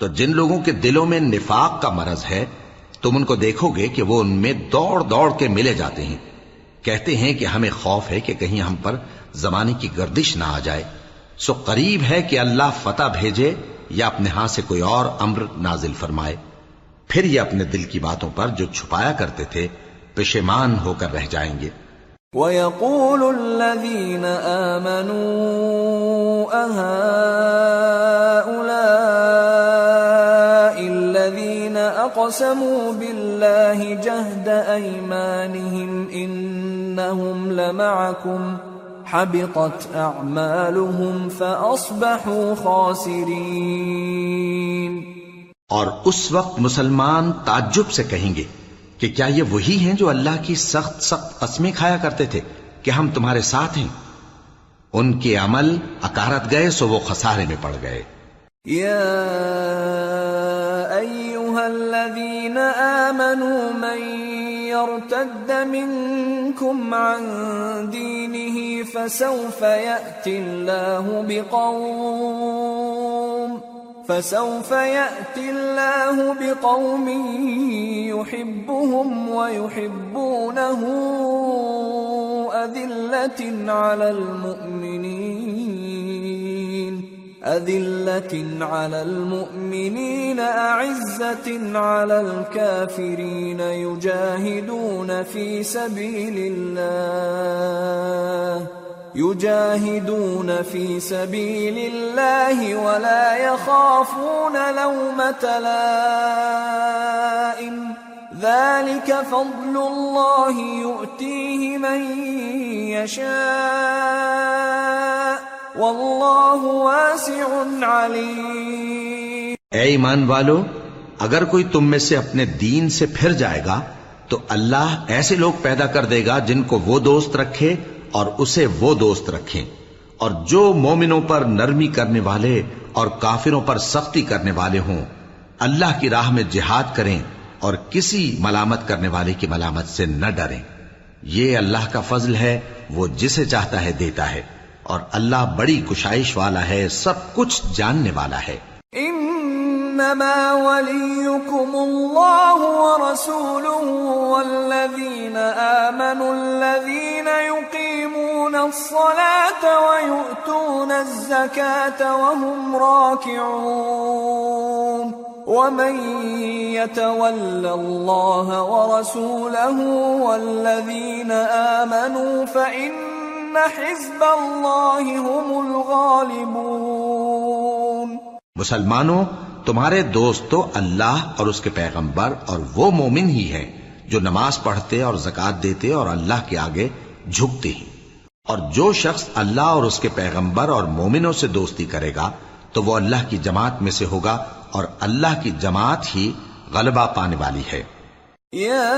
تو جن لوگوں کے دلوں میں نفاق کا مرض ہے، تم ان کو دیکھو گے کہ وہ ان میں دوڑ دوڑ کے ملے جاتے ہیں۔ کہتے ہیں کہ ہمیں خوف ہے کہ کہیں ہم پر زمانے کی گردش نہ آ جائے۔ سو قریب ہے کہ اللہ فتح بھیجے یا اپنے ہاں سے کوئی اور امر نازل فرمائے۔ پھر یہ اپنے دل کی باتوں پر جو چھپایا کرتے تھے، پشیمان ہو کر رہ جائیں گے۔ وَيَقُولُ الَّذِينَ آمَنُوا أَهَٰؤُلَاءِ الَّذِينَ أَقْسَمُوا بِاللَّهِ جَهْدَ أَيْمَانِهِمْ إِنَّهُمْ لَمَعَكُمْ حبطت أعمالهم فأصبحوا خاسرين اور اس وقت مسلمان تعجب سے کہیں گے کہ کیا یہ وہی ہیں جو اللہ کی سخت سخت قسمیں کھایا کرتے تھے کہ ہم تمہارے ساتھ ہیں؟ ان کے عمل اکارت گئے سو وہ خسارے میں پڑ گئے۔ يا أيها الذين آمنوا، من يرتد منكم عن دينه فسوف يأتي الله بقوم، فسوف يأتي الله بقوم يحبهم ويحبونه أذلة على المؤمنين. أذلة على المؤمنين، أعزة على الكافرين، يجاهدون في سبيل الله، يجاهدون في سبيل الله ولا يخافون لومة لائم. ذلك فضل الله يؤتيه من يشاء. واللہ واسع علیم۔ اے ایمان والو، اگر کوئی تم میں سے اپنے دین سے پھر جائے گا، تو اللہ ایسے لوگ پیدا کر دے گا جن کو وہ دوست رکھے اور اسے وہ دوست رکھیں۔ اور جو مومنوں پر نرمی کرنے والے اور کافروں پر سختی کرنے والے ہوں، اللہ کی راہ میں جہاد کریں اور کسی ملامت کرنے والے کی ملامت سے نہ ڈریں۔ یہ اللہ کا فضل ہے، وہ جسے چاہتا ہے دیتا ہے۔ اور اللہ بڑی کشائش والا ہے، سب کچھ جاننے والا ہے۔ انما وليكم الله ورسوله والذين آمنوا الذين يقيمون الصلاة ويؤتون الزكاة وهم راكعون ومن يتول الله ورسوله والذين آمنوا فإن حزب اللہ هم الغالبون مسلمانوں، تمہارے دوست تو اللہ اور اس کے پیغمبر اور وہ مومن ہی ہیں جو نماز پڑھتے اور زکات دیتے اور اللہ کے آگے جھکتے ہیں۔ اور جو شخص اللہ اور اس کے پیغمبر اور مومنوں سے دوستی کرے گا، تو وہ اللہ کی جماعت میں سے ہوگا اور اللہ کی جماعت ہی غلبہ پانے والی ہے۔ يا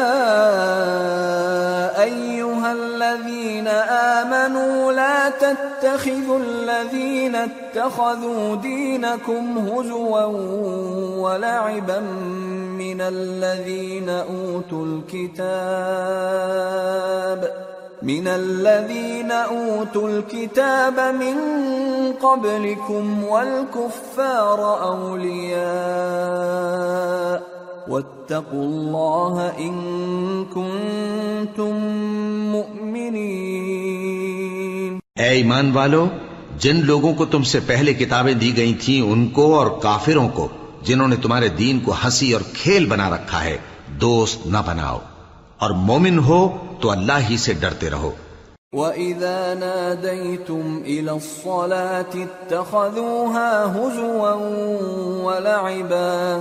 أيها الذين آمنوا لا تتخذوا الذين اتخذوا دينكم هزوا ولعبا من الذين أوتوا الكتاب من الذين أوتوا الكتاب من قبلكم والكفار أولياء واتقوا الله ان كنتم مؤمنين. اے ایمان والو جن لوگوں کو تم سے پہلے کتابیں دی گئی تھیں ان کو اور کافروں کو جنہوں نے تمہارے دین کو ہنسی اور کھیل بنا رکھا ہے دوست نہ بناؤ۔ اور مومن ہو تو اللہ ہی سے ڈرتے رہو۔ وَإِذَا نَادَيْتُمْ إِلَى الصَّلَاةِ اتَّخَذُوهَا هُزُوًا وَلَعِبًا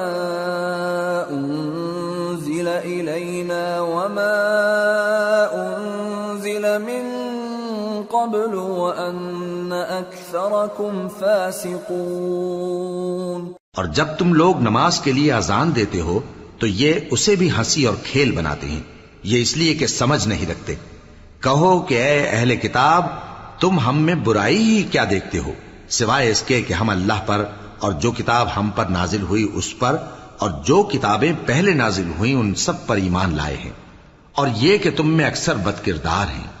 قبل وان اکثرکم فاسقون. اور جب تم لوگ نماز کے لیے اذان دیتے ہو، تو یہ اسے بھی ہنسی اور کھیل بناتے ہیں۔ یہ اس لیے کہ سمجھ نہیں رکھتے۔ کہو کہ اے اہل کتاب، تم ہم میں برائی ہی کیا دیکھتے ہو؟ سوائے اس کے کہ ہم اللہ پر اور جو کتاب ہم پر نازل ہوئی اس پر اور جو کتابیں پہلے نازل ہوئی ان سب پر ایمان لائے ہیں۔ اور یہ کہ تم میں اکثر بد کردار ہیں۔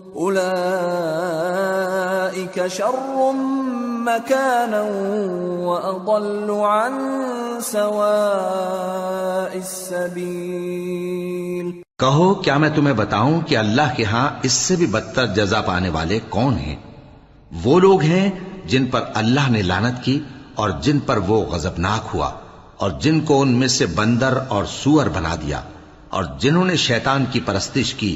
أولئك شر مكانا وأضل عن سواء السبيل. کہو، کیا میں تمہیں بتاؤں کہ اللہ کے ہاں اس سے بھی بدتر جزا پانے والے کون ہیں؟ وہ لوگ ہیں جن پر اللہ نے لانت کی اور جن پر وہ غضبناک ہوا اور جن کو ان میں سے بندر اور سور بنا دیا اور جنہوں نے شیطان کی پرستش کی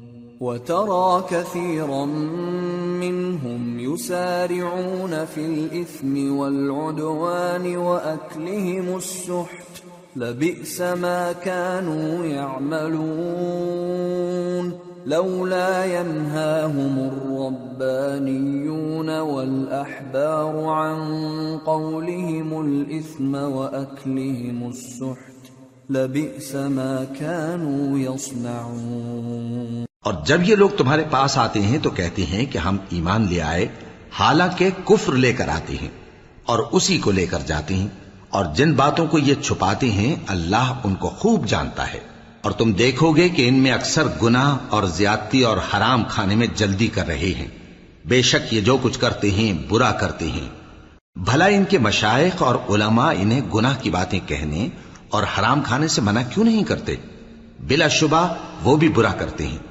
وَتَرَى كَثِيرًا مِّنْهُمْ يُسَارِعُونَ فِي الْإِثْمِ وَالْعُدْوَانِ وَأَكْلِهِمُ السُّحْتَ لبئس ما كانوا يعملون لولا ينهاهم الربانيون والأحبار عن قولهم الإثم وأكلهم السحت لبئس ما كانوا يصنعون اور جب یہ لوگ تمہارے پاس آتے ہیں تو کہتے ہیں کہ ہم ایمان لے آئے، حالانکہ کفر لے کر آتے ہیں اور اسی کو لے کر جاتے ہیں اور جن باتوں کو یہ چھپاتے ہیں، اللہ ان کو خوب جانتا ہے۔ اور تم دیکھو گے کہ ان میں اکثر گناہ اور زیادتی اور حرام کھانے میں جلدی کر رہے ہیں۔ بے شک یہ جو کچھ کرتے ہیں، برا کرتے ہیں۔ بھلا ان کے مشائق اور علماء انہیں گناہ کی باتیں کہنے اور حرام کھانے سے منع کیوں نہیں کرتے؟ بلا شبہ وہ بھی برا کرتے ہیں۔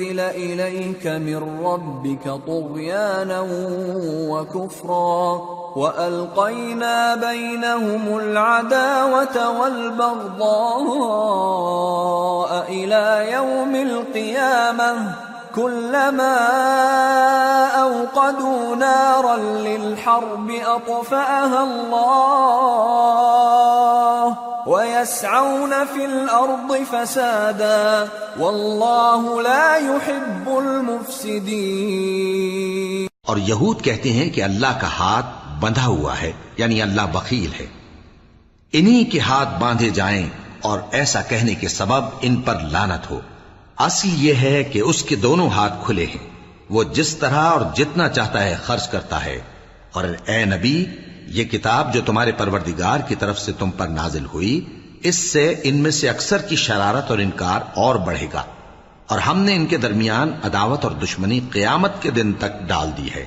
انزل اليك من ربك طغيانا وكفرا والقينا بينهم العداوه والبغضاء الى يوم القيامه كلما أوقدوا نارا للحرب أطفأها الله ويسعون في الأرض فسادا والله لا يحب المفسدين. اور یہود کہتے ہیں کہ اللہ کا ہاتھ بندھا ہوا ہے یعنی اللہ بخیل ہے۔ انہی کے ہاتھ باندھے جائیں اور ایسا کہنے کے سبب ان پر لانت ہو۔ اصل یہ ہے کہ اس کے دونوں ہاتھ کھلے ہیں۔ وہ جس طرح اور جتنا چاہتا ہے خرچ کرتا ہے۔ اور اے نبی، یہ کتاب جو تمہارے پروردگار کی طرف سے تم پر نازل ہوئی، اس سے ان میں سے اکثر کی شرارت اور انکار اور بڑھے گا۔ اور ہم نے ان کے درمیان عداوت اور دشمنی قیامت کے دن تک ڈال دی ہے۔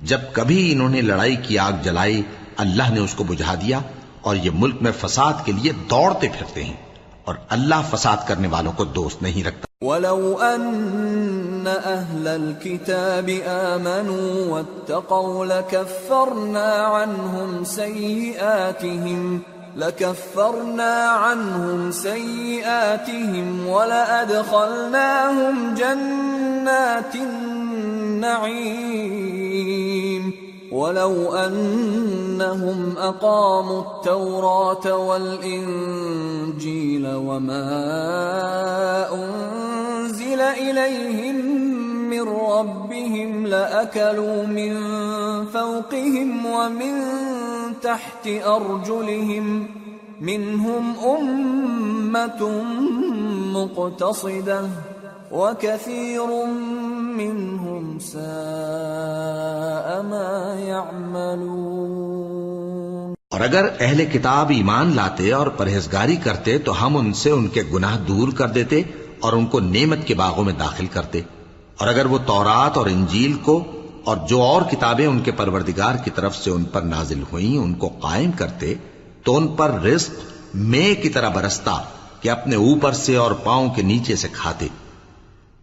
جب کبھی انہوں نے لڑائی کی آگ جلائی، اللہ نے اس کو بجھا دیا اور یہ ملک میں فساد کے لیے دوڑتے پھرتے ہیں۔ اور اللہ فساد کرنے والوں کو دوست نہیں رکھتا۔ ولو أن أهل الكتاب آمنوا واتقوا لكفرنا عنهم سيئاتهم لكفرنا عنهم سيئاتهم ولأدخلناهم جنات النعيم ولو أنهم أقاموا التوراة والإنجيل وما أنزل إليهم من ربهم لأكلوا من فوقهم ومن تحت أرجلهم منهم أمة مقتصدة وكثير منهم ساء ما يعملون اور اگر اہل کتاب ایمان لاتے اور پرہیزگاری کرتے تو ہم ان سے ان کے گناہ دور کر دیتے اور ان کو نعمت کے باغوں میں داخل کرتے۔ اور اگر وہ تورات اور انجیل کو اور جو اور کتابیں ان کے پروردگار کی طرف سے ان پر نازل ہوئیں ان کو قائم کرتے تو ان پر رزق میں کی طرح برستا کہ اپنے اوپر سے اور پاؤں کے نیچے سے کھاتے۔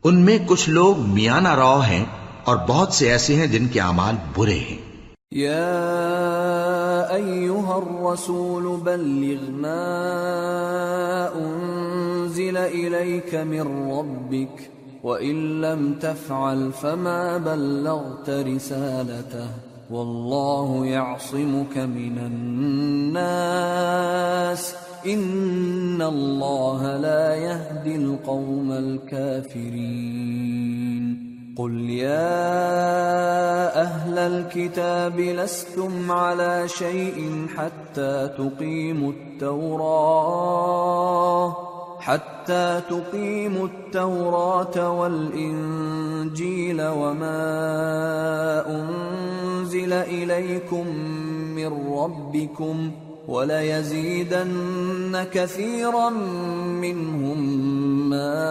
ان میں کچھ لوگ میانہ رو ہیں اور بہت سے ایسے ہیں جن کے اعمال برے ہیں۔ يا ايها الرسول بلغ ما انزل اليك من ربك وان لم تفعل فما بلغت رسالته والله يعصمك من الناس۔ ان الله لا يهدي القوم الكافرين قل يا اهل الكتاب لستم على شيء حتى تقيموا التوراة حتى تقيموا التوراة والإنجيل وما أنزل إليكم من ربكم وليزيدن كثيرا منهم ما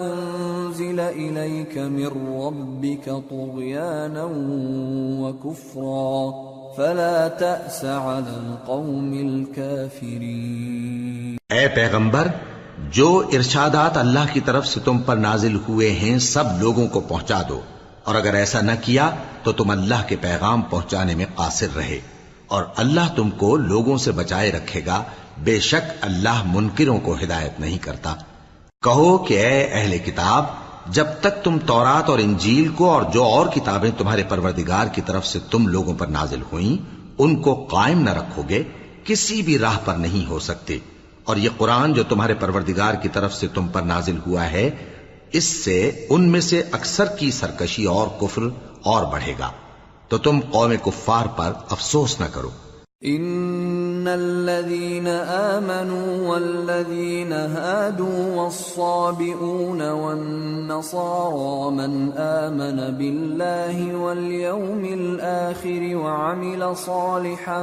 أنزل إليك من ربك طغيانا وكفرا فلا تأس على القوم الكافرين اے پیغمبر، جو ارشادات اللہ کی طرف سے تم پر نازل ہوئے ہیں، سب لوگوں کو پہنچا دو۔ اور اگر ایسا نہ کیا، تو تم اللہ کے پیغام پہنچانے میں قاصر رہے۔ اور اللہ تم کو لوگوں سے بچائے رکھے گا۔ بے شک اللہ منکروں کو ہدایت نہیں کرتا۔ کہو کہ اے اہل کتاب، جب تک تم تورات اور انجیل کو اور جو اور کتابیں تمہارے پروردگار کی طرف سے تم لوگوں پر نازل ہوئیں، ان کو قائم نہ رکھو گے، کسی بھی راہ پر نہیں ہو سکتے۔ اور یہ قرآن جو تمہارے پروردگار کی طرف سے تم پر نازل ہوا ہے، اس سے ان میں سے اکثر کی سرکشی اور کفر اور بڑھے گا۔ تو تم قوم کفار پر افسوس نہ کرو۔ ان الذين امنوا والذين هادوا والصابئون والنصارى من امن بالله واليوم الاخر وعمل صالحا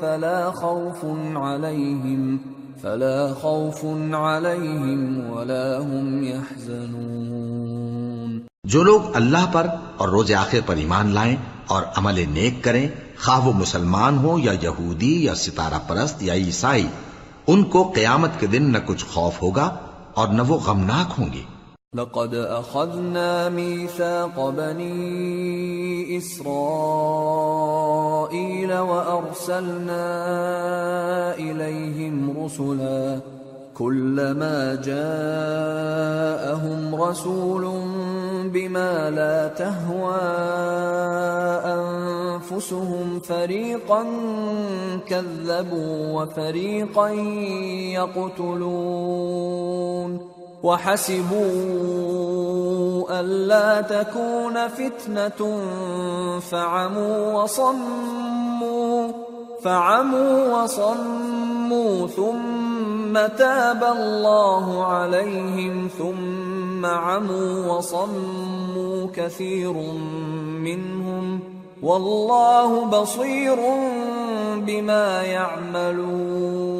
فلا خوف عليهم فلا خوف عليهم ولا هم يحزنون۔ جو لوگ اللہ پر اور روز آخر پر ایمان لائیں اور عمل نیک کریں، خواہ وہ مسلمان ہو یا یہودی یا ستارہ پرست یا عیسائی، ان کو قیامت کے دن نہ کچھ خوف ہوگا اور نہ وہ غمناک ہوں گے۔ لقد اخذنا ميثاق بني اسرائيل وارسلنا اليهم رسلا كلما جاءهم رسول بما لا تهوى انفسهم فريقا كذبوا وفريقا يقتلون وحسبوا ألا تكون فتنة فعموا وصموا فعموا وصموا ثم تاب الله عليهم ثم عموا وصموا كثير منهم والله بصير بما يعملون.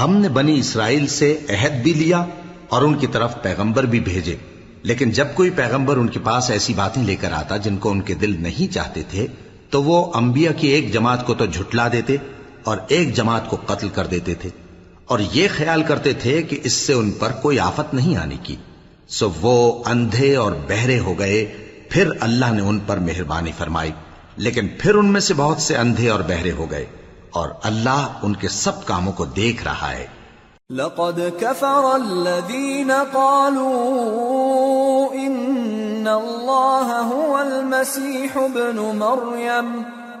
ہم نے بنی اسرائیل سے عہد بھی لیا اور ان کی طرف پیغمبر بھی بھیجے، لیکن جب کوئی پیغمبر ان کے پاس ایسی باتیں لے کر آتا جن کو ان کے دل نہیں چاہتے تھے، تو وہ انبیاء کی ایک جماعت کو تو جھٹلا دیتے اور ایک جماعت کو قتل کر دیتے تھے۔ اور یہ خیال کرتے تھے کہ اس سے ان پر کوئی آفت نہیں آنے کی۔ سو وہ اندھے اور بہرے ہو گئے۔ پھر اللہ نے ان پر مہربانی فرمائی۔ لیکن پھر ان میں سے بہت سے اندھے اور بہرے ہو گئے۔ اور اللہ ان کے سب کاموں کو دیکھ رہا ہے۔ لقد كفر الذين قالوا إن الله هو المسيح ابن مريم۔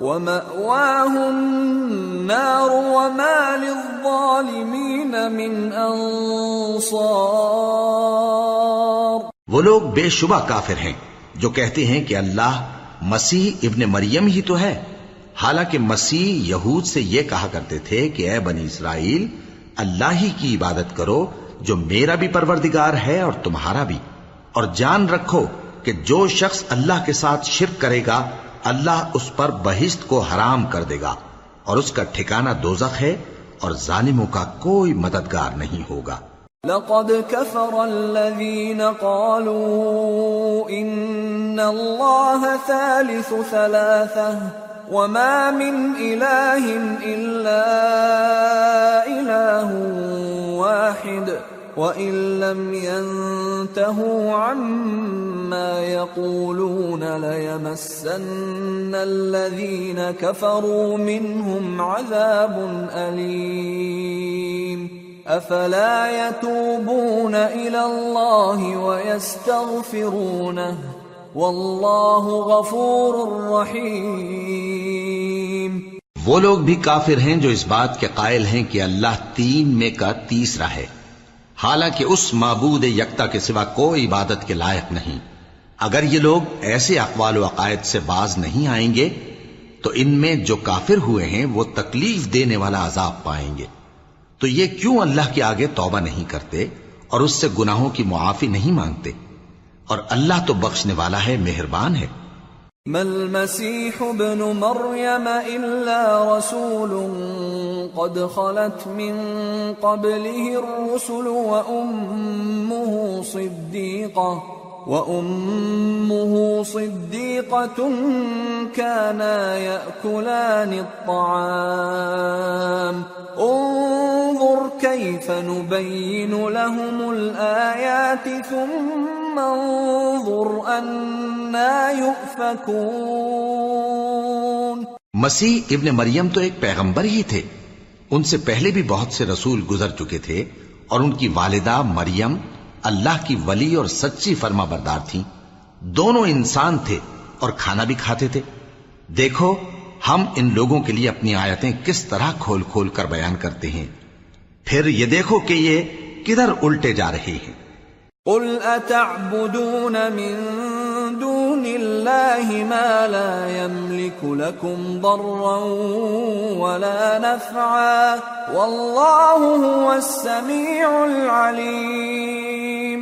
ومأواه النار وما للظالمين من أنصار وہ لوگ بے شبہ کافر ہیں، جو کہتے ہیں کہ اللہ مسیح ابن مریم ہی تو ہے۔ حالانکہ مسیح یہود سے یہ کہا کرتے تھے کہ اے بنی اسرائیل، اللہ ہی کی عبادت کرو جو میرا بھی پروردگار ہے اور تمہارا بھی۔ اور جان رکھو کہ جو شخص اللہ کے ساتھ شرک کرے گا اللہ اس پر بہشت کو حرام کر دے گا اور اس کا ٹھکانہ دوزخ ہے اور ظالموں کا کوئی مددگار نہیں ہوگا۔ لقد كفر الذين قالوا إن الله ثالث ثلاثة وما من إله إلا إله واحد وإن لم ينتهوا عما يقولون ليمسن الذين كفروا منهم عذاب أليم افلا يتوبون الى الله ويستغفرونه والله غفور رحيم وہ لوگ بھی کافر ہیں جو اس بات کے قائل ہیں کہ اللہ تین میں کا تیسرا ہے۔ حالانکہ اس معبود یکتا کے سوا کوئی عبادت کے لائق نہیں۔ اگر یہ لوگ ایسے اقوال و عقائد سے باز نہیں آئیں گے، تو ان میں جو کافر ہوئے ہیں، وہ تکلیف دینے والا عذاب پائیں گے۔ تو یہ کیوں اللہ کے آگے توبہ نہیں کرتے اور اس سے گناہوں کی معافی نہیں مانگتے؟ اور اللہ تو بخشنے والا ہے، مہربان ہے۔ ما المسيح ابن مريم إلا رسول قد خلت من قبله الرسل وأمه صديقة وأمه صديقة كانا يأكلان الطعام انظر كيف نبين لهم الآيات ثم انظر أنا يؤفكون. مسیح ابن مریم تو ایک پیغمبر ہی تھے۔ ان سے پہلے بھی بہت سے رسول گزر چکے تھے اور ان کی والدہ مریم اللہ کی ولی اور سچی فرما بردار تھیں۔ دونوں انسان تھے اور کھانا بھی کھاتے تھے۔ دیکھو، ہم ان لوگوں کے لیے اپنی آیتیں کس طرح کھول کھول کر بیان کرتے ہیں۔ پھر یہ دیکھو کہ یہ کدھر الٹے جا رہے ہیں۔ قل اتعبدون من دون الله ما لا يملك لكم ضرا ولا نفعا والله هو السميع العليم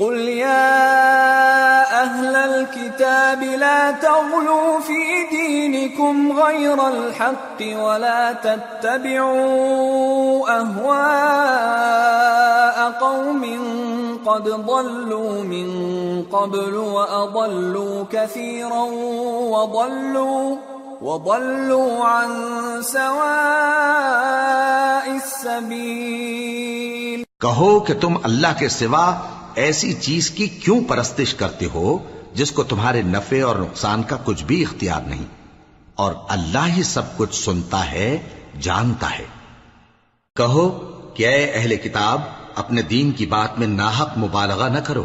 قل يا الكتاب لا تغلوا في دينكم غير الحق ولا تتبعوا أهواء قوم قد ضلوا من قبل وأضلوا كثيرا وضلوا وضلوا عن سواء السبيل کہو کہ تم اللہ کے سوا ایسی چیز کی کیوں پرستش کرتے ہو؟ جس کو تمہارے نفع اور نقصان کا کچھ بھی اختیار نہیں، اور اللہ ہی سب کچھ سنتا ہے، جانتا ہے۔ کہو کہ اے اہل کتاب، اپنے دین کی بات میں ناحق مبالغہ نہ کرو،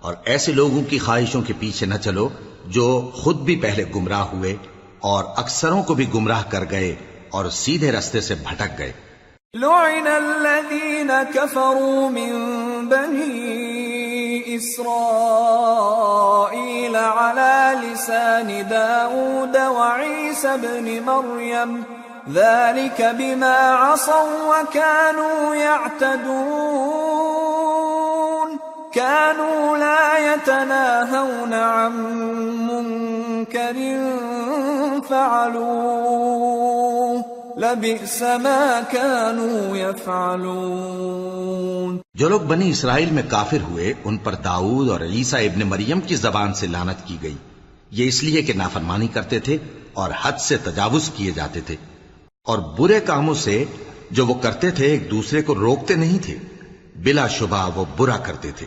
اور ایسے لوگوں کی خواہشوں کے پیچھے نہ چلو جو خود بھی پہلے گمراہ ہوئے اور اکثروں کو بھی گمراہ کر گئے اور سیدھے رستے سے بھٹک گئے۔ لعن الذين كفروا من بني إسرائيل على لسان داود وعيسى بن مريم. ذلك بما عصوا وكانوا يعتدون. كانوا لا يتناهون عن منكر فعلوه. لبئس ما كانوا يفعلون۔ جو لوگ بنی اسرائیل میں کافر ہوئے، ان پر داؤد اور عیسیٰ ابن مریم کی زبان سے لانت کی گئی۔ یہ اس لیے کہ نافرمانی کرتے تھے اور حد سے تجاوز کیے جاتے تھے۔ اور برے کاموں سے جو وہ کرتے تھے، ایک دوسرے کو روکتے نہیں تھے۔ بلا شبہ وہ برا کرتے تھے۔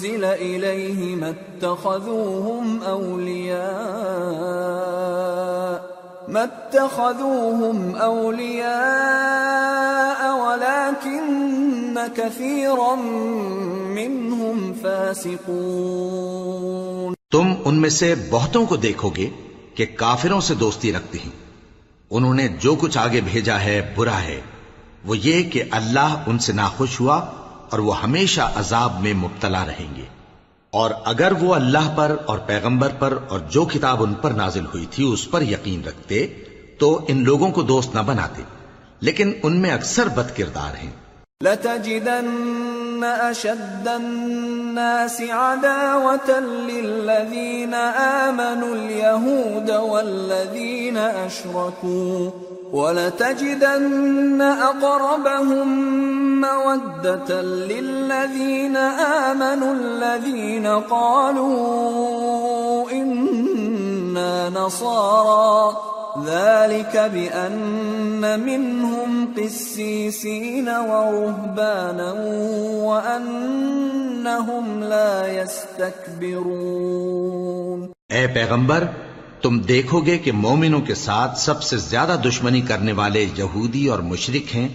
إليه ما اتخذوهم أولياء، ما اتخذوهم أولياء، ولكن كثيرا منهم فاسقون. تم ان میں سے بہتوں کو دیکھو گے کہ کافروں سے دوستی رکھتے ہیں۔ انہوں نے جو کچھ آگے بھیجا ہے، برا ہے۔ وہ یہ کہ اللہ ان سے ناخوش ہوا اور وہ ہمیشہ عذاب میں مبتلا رہیں گے۔ اور اگر وہ اللہ پر اور پیغمبر پر اور جو کتاب ان پر نازل ہوئی تھی اس پر یقین رکھتے، تو ان لوگوں کو دوست نہ بناتے۔ لیکن ان میں اکثر بد کردار ہیں۔ لتجدن أشد الناس عداوة للذين آمنوا اليهود والذين أشركوا ولتجدن أقربهم مودة للذين آمنوا الذين قالوا إنا نصارى. ذلك بأن منهم قسيسين ورهبانا وأنهم لا يستكبرون. اے پیغمبر تم دیکھو گے کہ مومنوں کے ساتھ سب سے زیادہ دشمنی کرنے والے یہودی اور مشرک ہیں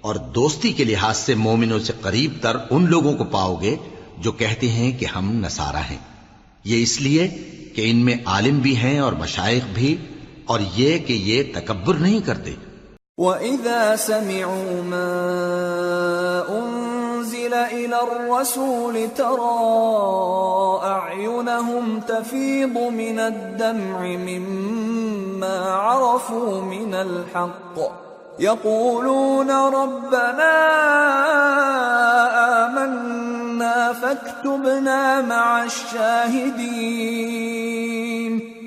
اور دوستی کے لحاظ سے مومنوں سے قریب تر ان لوگوں کو پاؤ گے جو کہتے ہیں کہ ہم نصارہ ہیں۔ یہ اس لیے کہ ان میں عالم بھی ہیں اور مشائق بھی اور یہ کہ یہ تکبر نہیں کرتے۔ وَإِذَا سَمِعُوا مَا أُنزِلَ إِلَى الرَّسُولِ تَرَى أَعْيُنَهُمْ تَفِيضُ مِنَ الدَّمْعِ مِمَّا عَرَفُوا مِنَ الْحَقِّ يَقُولُونَ رَبَّنَا آمَنَّا فَاكْتُبْنَا مَعَ الشَّاهِدِينَ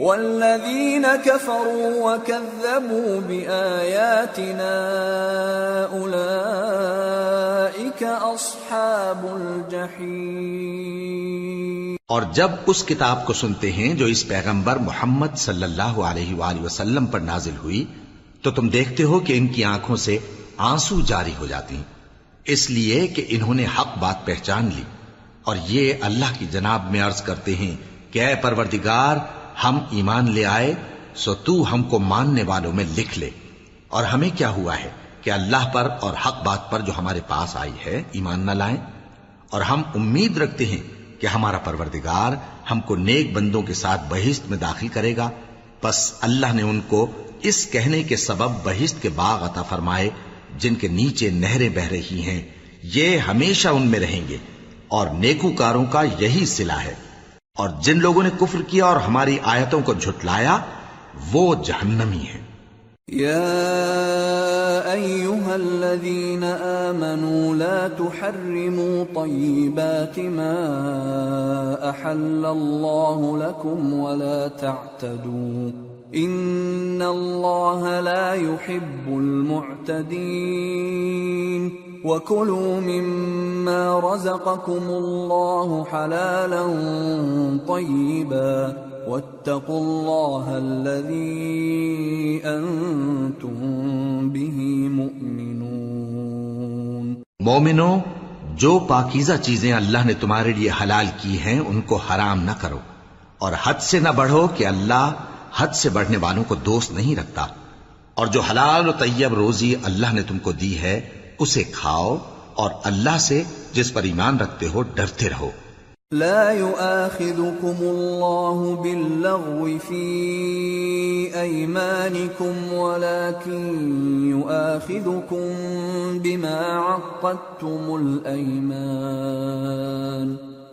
والذين كفروا وكذبوا بآياتنا أولئك أصحاب الجحيم اور جب اس کتاب کو سنتے ہیں جو اس پیغمبر محمد صلی اللہ علیہ وآلہ وسلم پر نازل ہوئی، تو تم دیکھتے ہو کہ ان کی آنکھوں سے آنسو جاری ہو جاتی ہیں۔ اس لیے کہ انہوں نے حق بات پہچان لی۔ اور یہ اللہ کی جناب میں عرض کرتے ہیں کہ اے پروردگار ہم ایمان لے آئے، سو تو ہم کو ماننے والوں میں لکھ لے۔ اور ہمیں کیا ہوا ہے کہ اللہ پر اور حق بات پر جو ہمارے پاس آئی ہے، ایمان نہ لائیں؟ اور ہم امید رکھتے ہیں کہ ہمارا پروردگار ہم کو نیک بندوں کے ساتھ بہشت میں داخل کرے گا۔ پس اللہ نے ان کو اس کہنے کے سبب بہشت کے باغ عطا فرمائے، جن کے نیچے نہریں بہ رہی ہیں۔ یہ ہمیشہ ان میں رہیں گے۔ اور نیکوکاروں کا یہی صلہ ہے۔ اور جن لوگوں نے کفر کیا اور ہماری آیتوں کو جھٹلایا، وہ جہنمی ہیں۔ يا أيها الذين آمنوا لا تحرموا طيبات ما أحل الله لكم ولا تعتدوا۔ إن الله لا يحب المعتدين وكلوا مما رزقكم الله حلالا طيبا واتقوا الله الذي أنتم به مؤمنون مومنو جو پاکیزہ چیزیں اللہ نے تمہارے لیے حلال کی ہیں، ان کو حرام نہ کرو اور حد سے نہ بڑھو کہ اللہ حد سے بڑھنے والوں کو دوست نہیں رکھتا اور جو حلال و طیب روزی اللہ نے تم کو دی ہے اسے کھاؤ اور اللہ سے جس پر ایمان رکھتے ہو ڈرتے رہو۔ لا يؤاخذكم الله باللغو في أيمانكم ولكن يؤاخذكم بما عقدتم الأيمان۔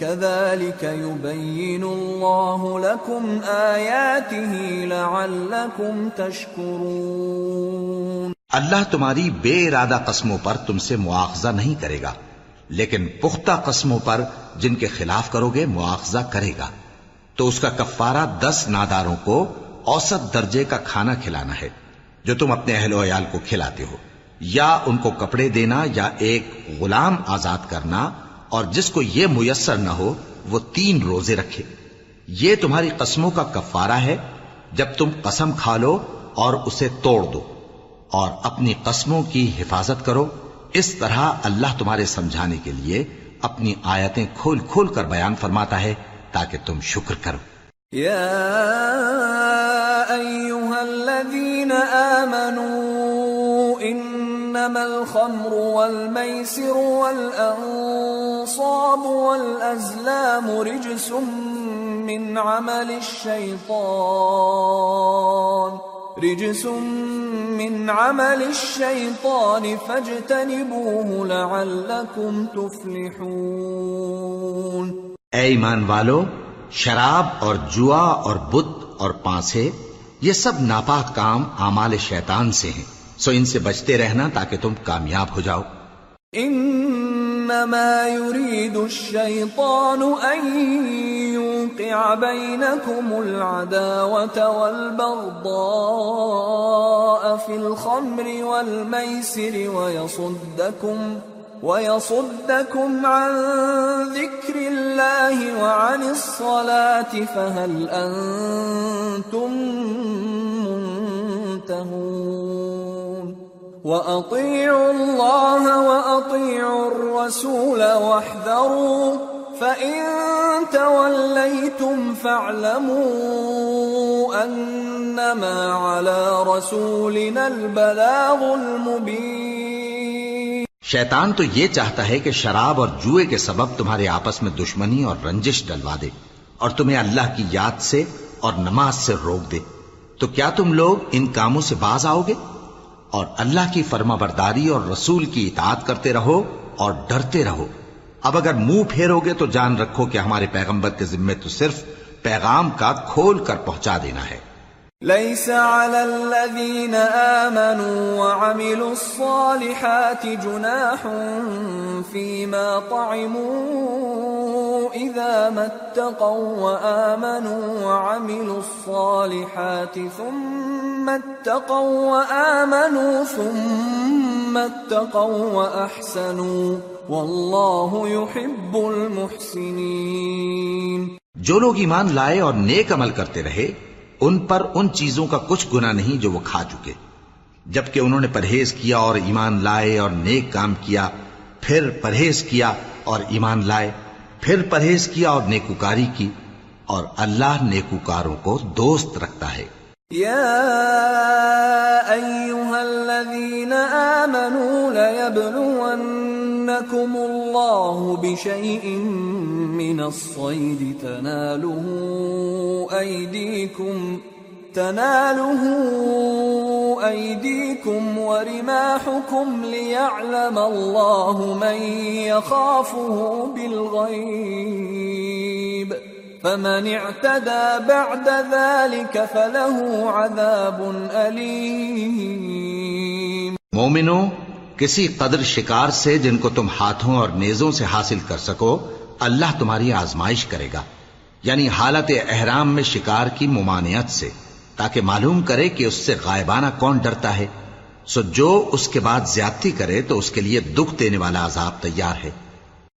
كذلك يبين الله لكم آياته لعلكم تشكرون. اللہ تمہاری بے ارادہ قسموں پر تم سے مواخذہ نہیں کرے گا، لیکن پختہ قسموں پر جن کے خلاف کرو گے مواخذہ کرے گا۔ تو اس کا کفارہ دس ناداروں کو اوسط درجے کا کھانا کھلانا ہے، جو تم اپنے اہل و عیال کو کھلاتے ہو۔ یا ان کو کپڑے دینا یا ایک غلام آزاد کرنا اور جس کو یہ میسر نہ ہو، وہ تین روزے رکھے۔ یہ تمہاری قسموں کا کفارہ ہے۔ جب تم قسم کھا لو اور اسے توڑ دو اور اپنی قسموں کی حفاظت کرو، اس طرح اللہ تمہارے سمجھانے کے لیے اپنی آیتیں کھول کھول کر بیان فرماتا ہے تاکہ تم شکر کرو۔ يا إنما الخمر والميسر والأنصاب والأزلام رجس من عمل الشيطان رجس من عمل الشيطان فاجتنبوه لعلكم تفلحون اے ایمان والو، شراب اور جوا اور بت اور پانسے، یہ سب ناپاک کام اعمال شیطان سے ہیں۔ سو ان سے بچتے رہنا تاکہ تم کامیاب ہو جاؤ۔ انما يريد الشيطان ان يوقع بينكم العداوه والبغضاء في الخمر والميسر ويصدكم ويصدكم عن ذكر الله وعن الصلاه فهل انتم منتهون واطيعوا الله واطيعوا الرسول واحذروا فان توليتم فاعلموا انما على رسولنا البلاغ المبين شیطان تو یہ چاہتا ہے کہ شراب اور جوئے کے سبب تمہارے آپس میں دشمنی اور رنجش ڈلوا دے اور تمہیں اللہ کی یاد سے اور نماز سے روک دے۔ تو کیا تم لوگ ان کاموں سے باز آؤ گے؟ اور اللہ کی فرما برداری اور رسول کی اطاعت کرتے رہو اور ڈرتے رہو۔ اب اگر منہ پھیرو گے تو جان رکھو کہ ہمارے پیغمبر کے ذمے تو صرف پیغام کا کھول کر پہنچا دینا ہے۔ ليس على الذين آمنوا وعملوا الصالحات جناح فيما طعموا إذا ما اتقوا وآمنوا وعملوا الصالحات ثم اتقوا وآمنوا ثم اتقوا وأحسنوا والله يحب المحسنين جو لوگ ایمان لائے اور نیک عمل کرتے رہے ان پر ان چیزوں کا کچھ گنا نہیں جو وہ کھا چکے۔ جبکہ انہوں نے پرہیز کیا اور ایمان لائے اور نیک کام کیا، پھر پرہیز کیا اور ایمان لائے، پھر پرہیز کیا اور نیکوکاری کی، اور اللہ نیکوکاروں کو دوست رکھتا ہے۔ يا أيها الذين آمنوا ليبلونكم الله بشيء من الصيد تناله أيديكم تناله أيديكم ورماحكم ليعلم الله من يخافه بالغيب فمن اعتدى بعد ذلك فله عذاب أليم. مومنو، کسی قدر شکار سے جن کو تم ہاتھوں اور نیزوں سے حاصل کر سکو، اللہ تمہاری آزمائش کرے گا یعنی حالت احرام میں شکار کی ممانعت سے، تاکہ معلوم کرے کہ اس سے غائبانہ کون ڈرتا ہے۔ سو جو اس کے بعد زیادتی کرے تو اس کے لیے دکھ دینے والا عذاب تیار ہے۔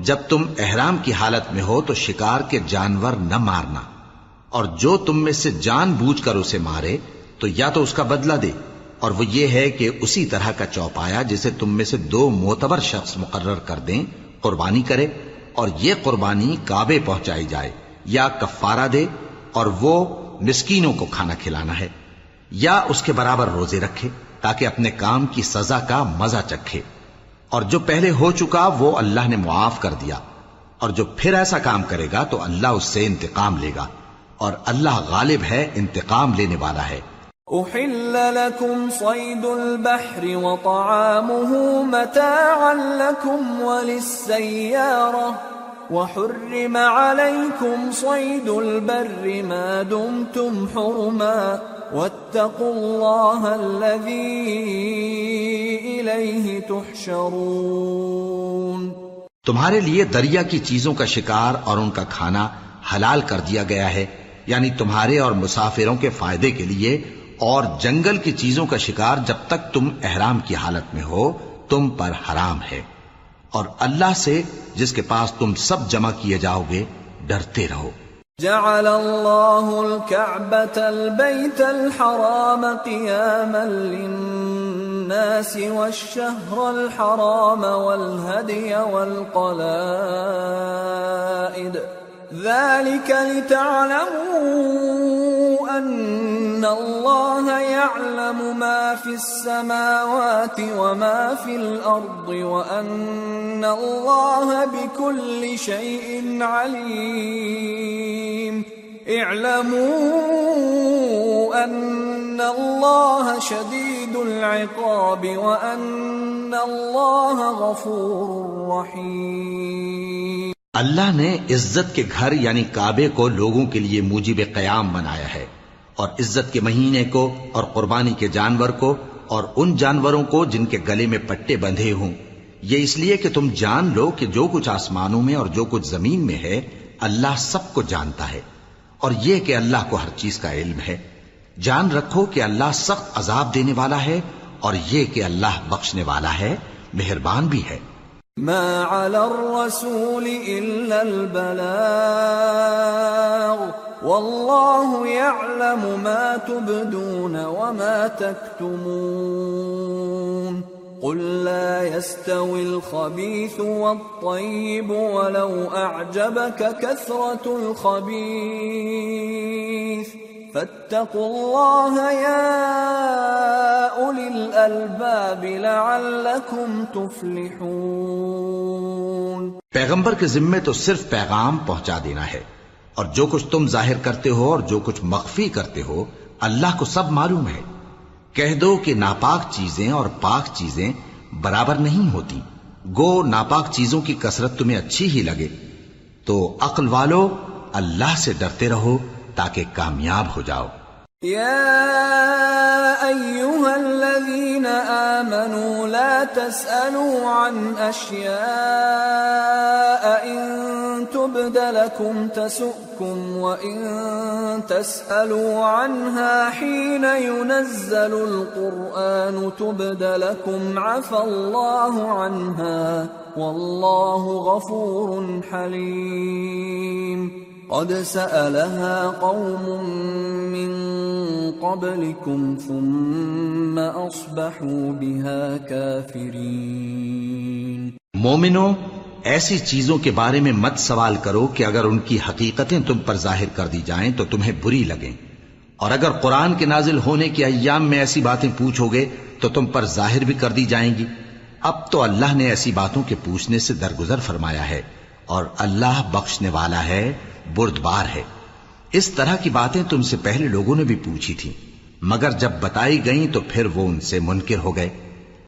جب تم احرام کی حالت میں ہو تو شکار کے جانور نہ مارنا، اور جو تم میں سے جان بوجھ کر اسے مارے تو یا تو اس کا بدلہ دے، اور وہ یہ ہے کہ اسی طرح کا چوپایا جسے تم میں سے دو معتبر شخص مقرر کر دیں، قربانی کرے، اور یہ قربانی کعبے پہنچائی جائے، یا کفارہ دے، اور وہ مسکینوں کو کھانا کھلانا ہے، یا اس کے برابر روزے رکھے تاکہ اپنے کام کی سزا کا مزہ چکھے۔ اور جو پہلے ہو چکا وہ اللہ نے معاف کر دیا۔ اور جو پھر ایسا کام کرے گا تو اللہ اس سے انتقام لے گا۔ اور اللہ غالب ہے، انتقام لینے والا ہے۔ احل لكم صيد البحر وطعامه متاعا لكم وللسيارة وحرم عليكم صيد البر ما دمتم حرما واتقوا الله الذي إليه تحشرون. تمہارے لیے دریا کی چیزوں کا شکار اور ان کا کھانا حلال کر دیا گیا ہے یعنی تمہارے اور مسافروں کے فائدے کے لیے، اور جنگل کی چیزوں کا شکار جب تک تم احرام کی حالت میں ہو، تم پر حرام ہے۔ اور اللہ سے جس کے پاس تم سب جمع کیے جاؤ گے ڈرتے رہو۔ جعل الله الكعبة البيت الحرام قياما للناس والشهر الحرام والهدي والقلائد. ذلك لتعلموا أن ان الله يعلم ما في السماوات وما في الأرض وأن الله بكل شيء عليم اعلموا أن الله شديد العقاب وأن الله غفور رحيم اللہ نے عزت کے گھر یعنی کعبے کو لوگوں کے لیے موجب قیام بنایا ہے۔ اور عزت کے مہینے کو اور قربانی کے جانور کو اور ان جانوروں کو جن کے گلے میں پٹے بندھے ہوں۔ یہ اس لیے کہ تم جان لو کہ جو کچھ آسمانوں میں اور جو کچھ زمین میں ہے، اللہ سب کو جانتا ہے۔ اور یہ کہ اللہ کو ہر چیز کا علم ہے۔ جان رکھو کہ اللہ سخت عذاب دینے والا ہے اور یہ کہ اللہ بخشنے والا ہے، مہربان بھی ہے۔ ما على الرسول إلا البلاغ والله يعلم ما تبدون وما تكتمون. قل لا يستوي الخبيث والطيب ولو أعجبك كثرة الخبيث. فاتقوا الله يا أولي الألباب لعلكم تفلحون. پیغمبر کے ذمے تو صرف پیغام پہنچا دینا ہے۔ اور جو کچھ تم ظاہر کرتے ہو اور جو کچھ مخفی کرتے ہو، اللہ کو سب معلوم ہے۔ کہہ دو کہ ناپاک چیزیں اور پاک چیزیں برابر نہیں ہوتی۔ گو، ناپاک چیزوں کی کثرت تمہیں اچھی ہی لگے۔ تو عقل والو، اللہ سے ڈرتے رہو تاکہ کامیاب ہو جاؤ۔ يا أيها الذين آمنوا لا تسألوا عن أشياء إن تبد لكم تسؤكم وإن تسألوا عنها حين ينزل القرآن تبد لكم عفى الله عنها والله غفور حليم قد سألها قوم من قبلكم ثم أصبحوا بها كافرين. مومنو، ایسی چیزوں کے بارے میں مت سوال کرو کہ اگر ان کی حقیقتیں تم پر ظاہر کر دی جائیں تو تمہیں بری لگیں۔ اور اگر قرآن کے نازل ہونے کے ایام میں ایسی باتیں پوچھو گے تو تم پر ظاہر بھی کر دی جائیں گی۔ اب تو اللہ نے ایسی باتوں کے پوچھنے سے درگزر فرمایا ہے اور اللہ بخشنے والا ہے بردبار ہے۔ اس طرح کی باتیں تم سے پہلے لوگوں نے بھی پوچھی تھی مگر جب بتائی گئیں تو پھر وہ ان سے منکر ہو گئے۔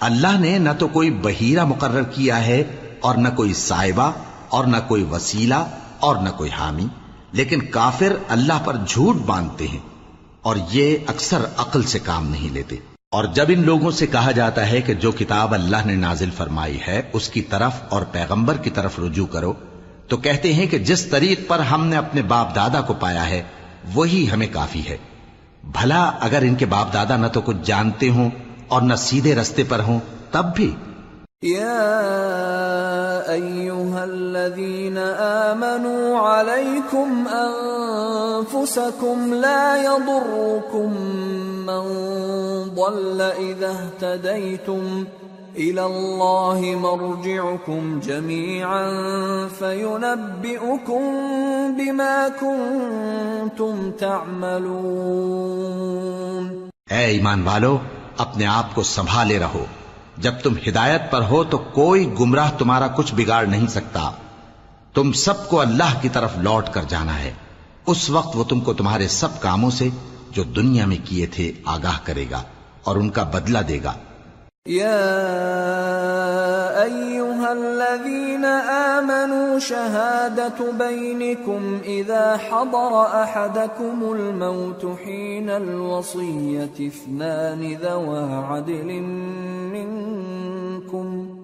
اللہ نے نہ تو کوئی بحیرہ مقرر کیا ہے اور نہ کوئی صاحبہ اور نہ کوئی وسیلہ اور نہ کوئی حامی، لیکن کافر اللہ پر جھوٹ باندھتے ہیں اور یہ اکثر عقل سے کام نہیں لیتے۔ اور جب ان لوگوں سے کہا جاتا ہے کہ جو کتاب اللہ نے نازل فرمائی ہے، اس کی طرف اور پیغمبر کی طرف رجوع کرو، تو کہتے ہیں کہ جس طریق پر ہم نے اپنے باپ دادا کو پایا ہے، وہی ہمیں کافی ہے۔ بھلا اگر ان کے باپ دادا نہ تو کچھ جانتے ہوں اور نہ سیدھے رستے پر ہوں تب بھی۔ يا أيها الذين آمنوا عليكم أنفسكم لا يضركم من ضل إذا اهتديتم إلى الله مرجعكم جميعا فينبئكم بما كنتم تعملون۔ اے ایمان والو اپنے آپ کو سنبھالے رہو۔ جب تم ہدایت پر ہو تو کوئی گمراہ تمہارا کچھ بگاڑ نہیں سکتا۔ تم سب کو اللہ کی طرف لوٹ کر جانا ہے۔ اس وقت وہ تم کو تمہارے سب کاموں سے جو دنیا میں کیے تھے آگاہ کرے گا اور ان کا بدلہ دے گا۔ أيها الذين آمنوا شهادة بينكم إذا حضر أحدكم الموت حين الوصية اثنان ذوى عدل منكم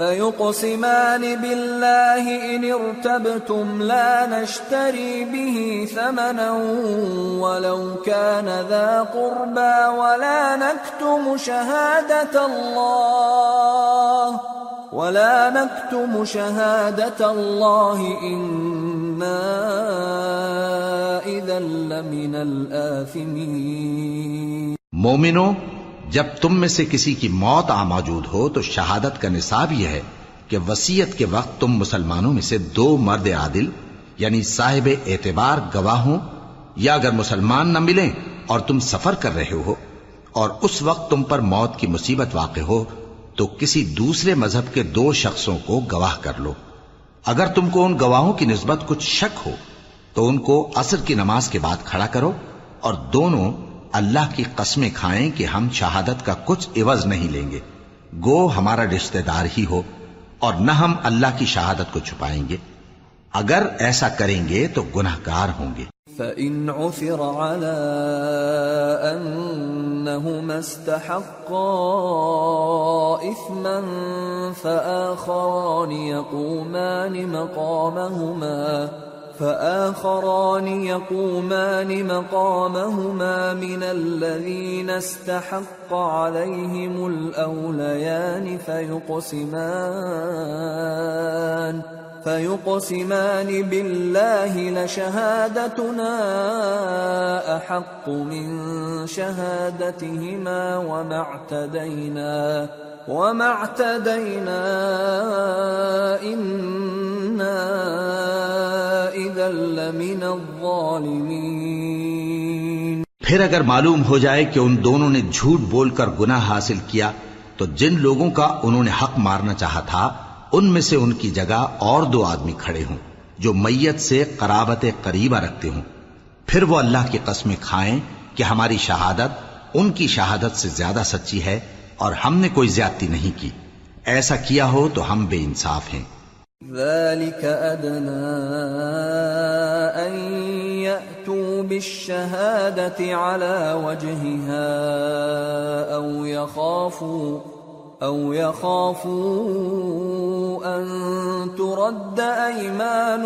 فيقسمان بالله إن ارتبتم لا نشتري به ثمنا ولو كان ذا قربى ولا نكتم شهادة الله ولا نكتم شهادة الله إنا إذا لمن الآثمين. مومنو جب تم میں سے کسی کی موت آ موجود ہو تو شہادت کا نصاب یہ ہے کہ وسیعت کے وقت تم مسلمانوں میں سے دو مرد عادل یعنی صاحب اعتبار گواہ ہوں یا اگر مسلمان نہ ملیں اور تم سفر کر رہے ہو اور اس وقت تم پر موت کی مصیبت واقع ہو تو کسی دوسرے مذہب کے دو شخصوں کو گواہ کر لو۔ اگر تم کو ان گواہوں کی نسبت کچھ شک ہو تو ان کو عصر کی نماز کے بعد کھڑا کرو اور دونوں اللہ کی قسمیں کھائیں کہ ہم شہادت کا کچھ عوض نہیں لیں گے۔ گو ہمارا رشتہ دار ہی ہو اور نہ ہم اللہ کی شہادت کو چھپائیں گے۔ اگر ایسا کریں گے تو گناہ گار ہوں گے۔ فَإِنْ عُثِرَ عَلَىٰ أَنَّهُمَا اسْتَحَقَّا إِثْمًا فَآخَرَانِ يَقُومَانِ مَقَامَهُمَا فآخران يقومان مقامهما من الذين استحق عليهم الأوليان فيقسمان فيقسمان بالله لشهادتنا أحق من شهادتهما وما اعتدينا. وما اعتدينا إنا إذا لمن الظالمين پھر اگر معلوم ہو جائے کہ ان دونوں نے جھوٹ بول کر گناہ حاصل کیا، تو جن لوگوں کا انہوں نے حق مارنا چاہا تھا، ان میں سے ان کی جگہ اور دو آدمی کھڑے ہوں، جو میت سے قرابت قریبہ رکھتے ہوں۔ پھر وہ اللہ کی قسمیں کھائیں کہ ہماری شہادت ان کی شہادت سے زیادہ سچی ہے اور ہم نے کوئی زیادتی نہیں کی۔ ایسا کیا ہو تو ہم بے انصاف ہیں۔ ذلك أدنى أن يأتوا بالشهادة على وجهها أو يخافوا أو يخافوا أن ترد أيمان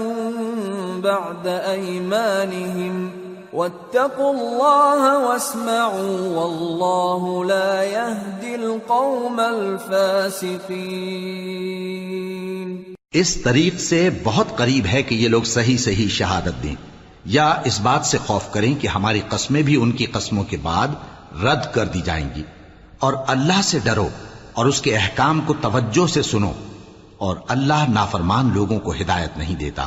بعد أيمانهم واتقوا الله واسمعوا والله لا يهدي القوم الفاسقين. اس طریق سے بہت قریب ہے کہ یہ لوگ صحیح صحیح شہادت دیں، یا اس بات سے خوف کریں کہ ہماری قسمیں بھی ان کی قسموں کے بعد رد کر دی جائیں گی۔ اور اللہ سے ڈرو اور اس کے احکام کو توجہ سے سنو اور اللہ نافرمان لوگوں کو ہدایت نہیں دیتا۔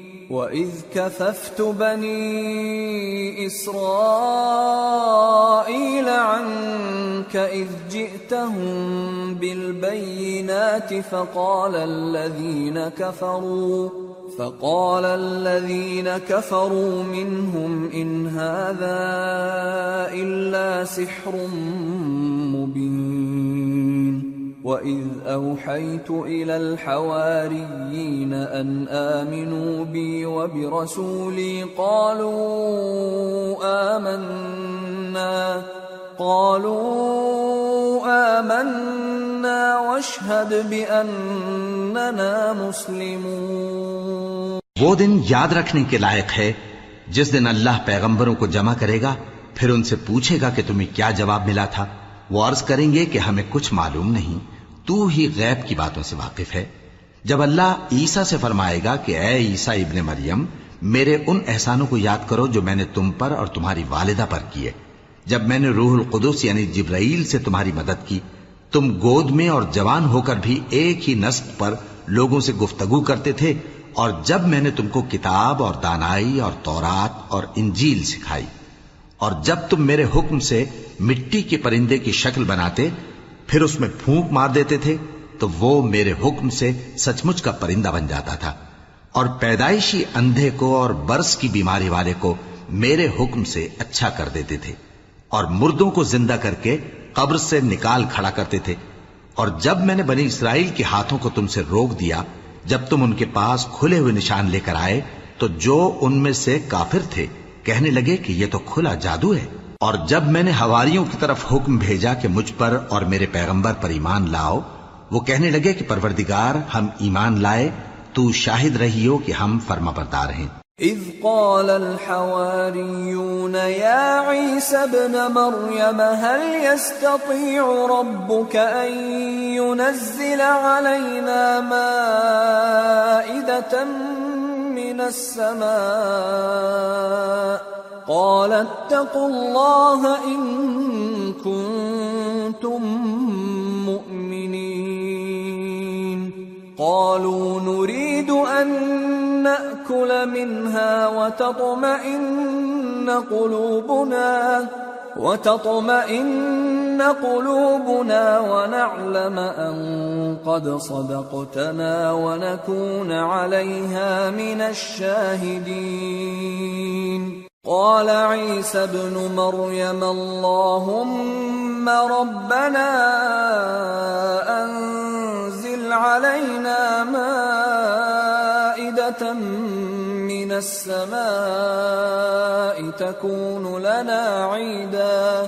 وإذ كففت بني إسرائيل عنك إذ جئتهم بالبينات فقال الذين كفروا، فقال الذين كفروا منهم إن هذا إلا سحر مبين وإذ أوحيت إلى الحواريين أن آمنوا بي وبرسولي قالوا آمنا قالوا آمنا واشهد بأننا مسلمون وہ دن یاد رکھنے کے لائق ہے، جس دن اللہ پیغمبروں کو جمع کرے گا، پھر ان سے پوچھے گا کہ تمہیں کیا جواب ملا تھا۔ وہ عرض کریں گے کہ ہمیں کچھ معلوم نہیں۔ تو ہی غیب کی باتوں سے واقف ہے۔ جب اللہ عیسیٰ سے فرمائے گا کہ اے عیسیٰ ابن مریم، میرے ان احسانوں کو یاد کرو جو میں نے تم پر اور تمہاری والدہ پر کیے۔ جب میں نے روح القدس یعنی جبرائیل سے تمہاری مدد کی، تم گود میں اور جوان ہو کر بھی ایک ہی نسب پر لوگوں سے گفتگو کرتے تھے، اور جب میں نے تم کو کتاب اور دانائی اور تورات اور انجیل سکھائی۔ اور جب تم میرے حکم سے مٹی کے پرندے کی شکل بناتے، پھر اس میں پھونک مار دیتے تھے، تو وہ میرے حکم سے سچ مچ کا پرندہ بن جاتا تھا۔ اور پیدائشی اندھے کو اور برس کی بیماری والے کو میرے حکم سے اچھا کر دیتے تھے۔ اور مردوں کو زندہ کر کے قبر سے نکال کھڑا کرتے تھے۔ اور جب میں نے بنی اسرائیل کے ہاتھوں کو تم سے روک دیا، جب تم ان کے پاس کھلے ہوئے نشان لے کر آئے، تو جو ان میں سے کافر تھے کہنے لگے کہ یہ تو کھلا جادو ہے۔ اور جب میں نے ہواریوں کی طرف حکم بھیجا کہ مجھ پر اور میرے پیغمبر پر ایمان لاؤ، وہ کہنے لگے کہ پروردگار، ہم ایمان لائے، تو شاہد رہی ہو کہ ہم فرما بردار ہیں۔ إذ قال الحواريون يا عيسى ابن مريم هل يستطيع ربك أن ينزل علينا مائدة من السماء قال اتقوا الله إن كنتم مؤمنين. قالوا نريد أن نأكل منها وتطمئن قلوبنا وتطمئن قلوبنا ونعلم أن قد صدقتنا ونكون عليها من الشاهدين قال عيسى ابن مريم اللهم ربنا أنزل علينا مائدة من السماء تكون لنا عيدا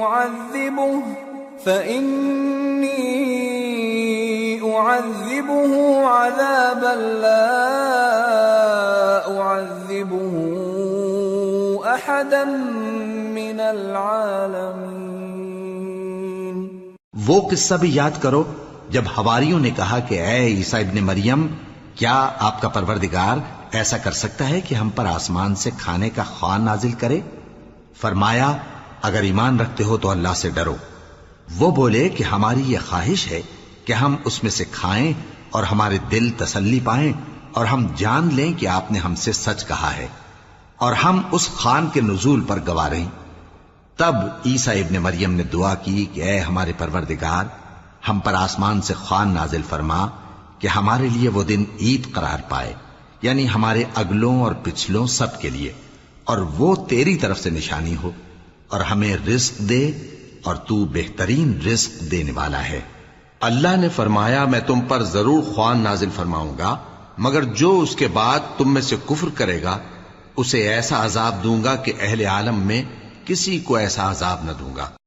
أعذبه فإني أعذبه عذابا لا أعذبه أحدا من العالمين. وہ قصہ بھی یاد کرو، جب ہواریوں نے کہا کہ اے عیسیٰ ابن مریم، کیا آپ کا پروردگار ایسا کر سکتا ہے کہ ہم پر آسمان سے کھانے کا خوان نازل کرے؟ فرمایا اگر ایمان رکھتے ہو تو اللہ سے ڈرو۔ وہ بولے کہ ہماری یہ خواہش ہے کہ ہم اس میں سے کھائیں اور ہمارے دل تسلی پائیں اور ہم جان لیں کہ آپ نے ہم سے سچ کہا ہے اور ہم اس خان کے نزول پر گوا رہیں۔ تب عیسیٰ ابن مریم نے دعا کی کہ اے ہمارے پروردگار، ہم پر آسمان سے خوان نازل فرما کہ ہمارے لیے وہ دن عید قرار پائے یعنی ہمارے اگلوں اور پچھلوں سب کے لیے، اور وہ تیری طرف سے نشانی ہو۔ اور ہمیں رزق دے اور تو بہترین رزق دینے والا ہے۔ اللہ نے فرمایا، میں تم پر ضرور خوان نازل فرماؤں گا، مگر جو اس کے بعد تم میں سے کفر کرے گا، اسے ایسا عذاب دوں گا کہ اہل عالم میں کسی کو ایسا عذاب نہ دوں گا۔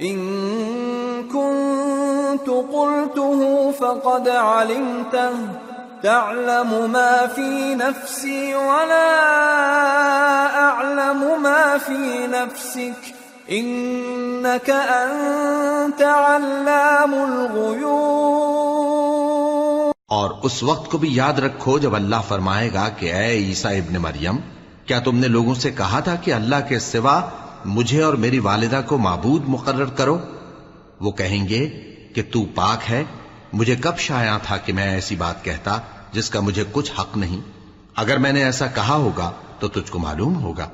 إن كنت قلته فقد علمته. تعلم ما في نفسي ولا أعلم ما في نفسك. إنك أنت علام الغيوب. اور اس وقت کو بھی یاد رکھو جب اللہ فرمائے گا کہ اے عیسیٰ ابن مریم، کیا تم نے لوگوں سے کہا تھا کہ اللہ کے سوا مجھے اور میری والدہ کو معبود مقرر کرو۔ وہ کہیں گے کہ تو پاک ہے۔ مجھے کب شایع تھا کہ میں ایسی بات کہتا جس کا مجھے کچھ حق نہیں۔ اگر میں نے ایسا کہا ہوگا تو تجھ کو معلوم ہوگا۔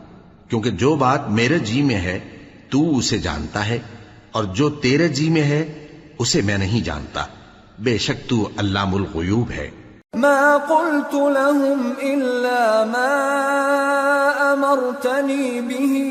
کیونکہ جو بات میرے جی میں ہے، تو اسے جانتا ہے۔ اور جو تیرے جی میں ہے، اسے میں نہیں جانتا۔ بے شک تو علام الغیوب ہے۔ ما قلت لهم إلا ما أمرتني به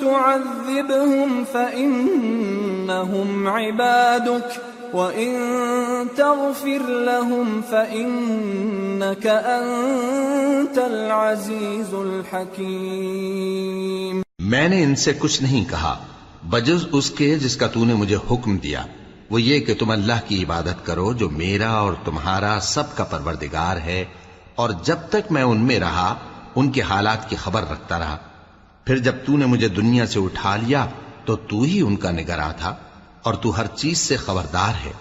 تعذبهم فإنهم عبادك، وإن تغفر لهم فإنك أنت العزيز الحكيم. میں نے ان سے کچھ نہیں کہا، بجز اس کے جس کا تو نے مجھے حکم دیا، وہ یہ کہ تم اللہ کی عبادت کرو جو میرا اور تمہارا سب کا پروردگار ہے، اور جب تک میں ان میں رہا، ان کے حالات کی خبر رکھتا رہا۔ پھر جب تو نے مجھے دنیا سے اٹھا لیا تو تو ہی ان کا نگراں تھا اور تو ہر چیز سے خبردار ہے۔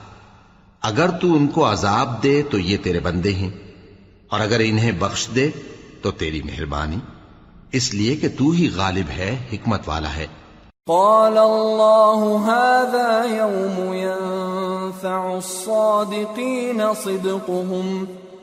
اگر تو ان کو عذاب دے تو یہ تیرے بندے ہیں، اور اگر انہیں بخش دے تو تیری مہربانی۔ اس لیے کہ تو ہی غالب ہے، حکمت والا ہے۔ قال الله هذا يوم ينفع الصادقين صدقهم۔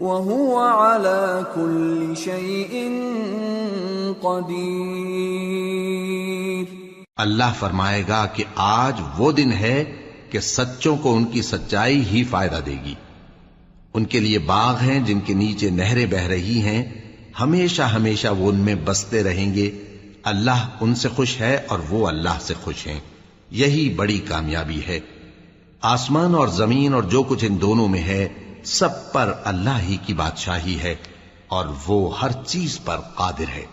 وهو على كل شيء قدير۔ اللہ فرمائے گا کہ آج وہ دن ہے کہ سچوں کو ان کی سچائی ہی فائدہ دے گی۔ ان کے لیے باغ ہیں جن کے نیچے نہریں بہ رہی ہیں۔ ہمیشہ ہمیشہ وہ ان میں بستے رہیں گے۔ اللہ ان سے خوش ہے اور وہ اللہ سے خوش ہیں۔ یہی بڑی کامیابی ہے۔ آسمان اور زمین اور جو کچھ ان دونوں میں ہے سب پر اللہ ہی کی بادشاہی ہے اور وہ ہر چیز پر قادر ہے۔